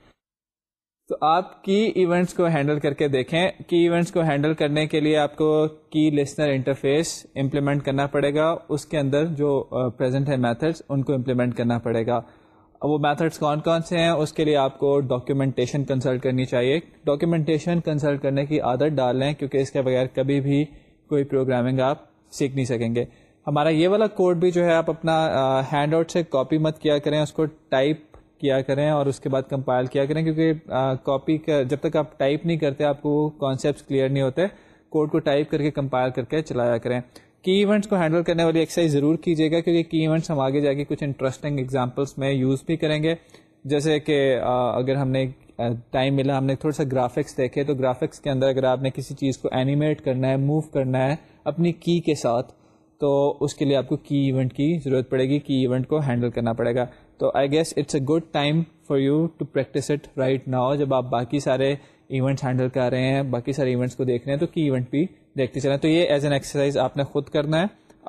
تو آپ کی ایونٹس کو ہینڈل کر کے دیکھیں کی ایونٹس کو ہینڈل کرنے کے لیے آپ کو کی لسنر انٹرفیس امپلیمنٹ کرنا پڑے گا اس کے اندر جو پرزینٹ ہے میتھڈس ان کو امپلیمنٹ کرنا پڑے گا وہ میتھڈس کون کون سے ہیں اس کے لیے آپ کو ڈاکیومنٹیشن کنسلٹ کرنی چاہیے ڈاکیومنٹیشن کنسلٹ کرنے کی عادت ڈال لیں کیونکہ اس کے بغیر کبھی بھی کوئی پروگرامنگ آپ سیکھ نہیں سکیں گے ہمارا یہ والا کوڈ بھی جو ہے آپ اپنا ہینڈ آؤٹ سے کاپی مت کیا کریں اس کو ٹائپ کیا کریں اور اس کے بعد کمپائل کیا کریں کیونکہ کاپی کا جب تک آپ ٹائپ نہیں کرتے آپ کو کانسیپٹس کلیئر نہیں ہوتے کوڈ کو ٹائپ کر کے کمپائل کر کے چلایا کریں کی ایونٹس کو ہینڈل کرنے والی ایکسرسائز ضرور کیجیے گا کیونکہ کی ایونٹس ہم آگے جا کے کچھ انٹرسٹنگ ایگزامپلس میں یوز بھی کریں گے جیسے کہ اگر ہم نے ٹائم ملا ہم نے تھوڑا سا گرافکس دیکھے تو گرافکس کے اندر اگر آپ نے کسی چیز کو اینیمیٹ کرنا ہے موو کرنا ہے اپنی کی کے ساتھ تو اس کے لیے آپ کو کی ایونٹ کی ضرورت پڑے گی کی ایونٹ کو ہینڈل کرنا پڑے گا تو I guess it's a good time for you to practice it right now جب آپ باقی سارے ایونٹس ہینڈل کر رہے ہیں باقی سارے ایونٹس کو دیکھ رہے ہیں تو کی ایونٹ بھی دیکھتے چلیں تو یہ ایز این ایکسرسائز آپ نے خود کرنا ہے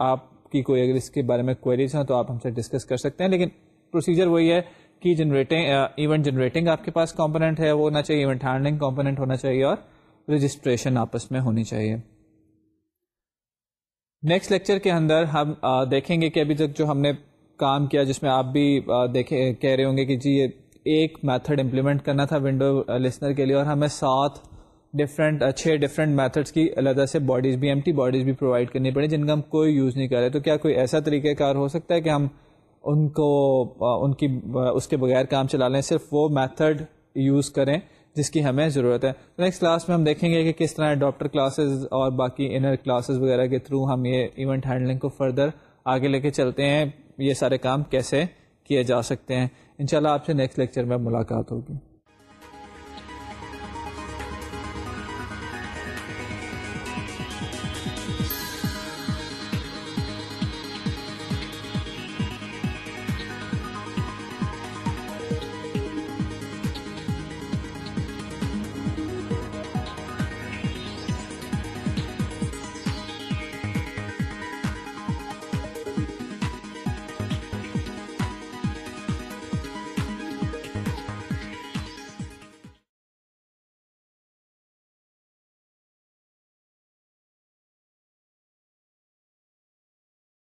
آپ کی کوئی اگر اس کے بارے میں کوئریز ہیں تو آپ ہم سے ڈسکس کر سکتے ہیں لیکن پروسیجر وہی ہے کی جنریٹنگ ایونٹ جنریٹنگ آپ کے پاس کمپوننٹ ہے وہ ہونا چاہیے ایونٹ ہینڈلنگ کمپوننٹ ہونا چاہیے اور رجسٹریشن آپس میں ہونی چاہیے نیکسٹ لیکچر کے اندر ہم دیکھیں گے کہ ابھی تک جو ہم نے کام کیا جس میں آپ بھی دیکھے کہہ رہے ہوں گے کہ جی یہ ایک میتھڈ امپلیمنٹ کرنا تھا ونڈو لسنر کے لیے اور ہمیں سات ڈفرینٹ چھ ڈفرینٹ میتھڈس کی علیحدہ سے باڈیز بھی ایم ٹی باڈیز بھی پرووائڈ کرنی پڑی جن کا ہم کوئی یوز نہیں کر رہے تو کیا کوئی ایسا طریقہ کار ہو سکتا ہے کہ ہم ان کو ان کی اس کے بغیر کام چلا لیں صرف وہ میتھڈ یوز کریں جس کی ہمیں ضرورت ہے نیکسٹ کلاس میں ہم دیکھیں گے کہ کس طرح ڈاکٹر کلاسز اور باقی انر کلاسز وغیرہ کے تھرو ہم یہ ایونٹ ہینڈلنگ کو فردر آگے لے کے چلتے ہیں یہ سارے کام کیسے کیے جا سکتے ہیں انشاءاللہ شاء آپ سے نیکسٹ لیکچر میں ملاقات ہوگی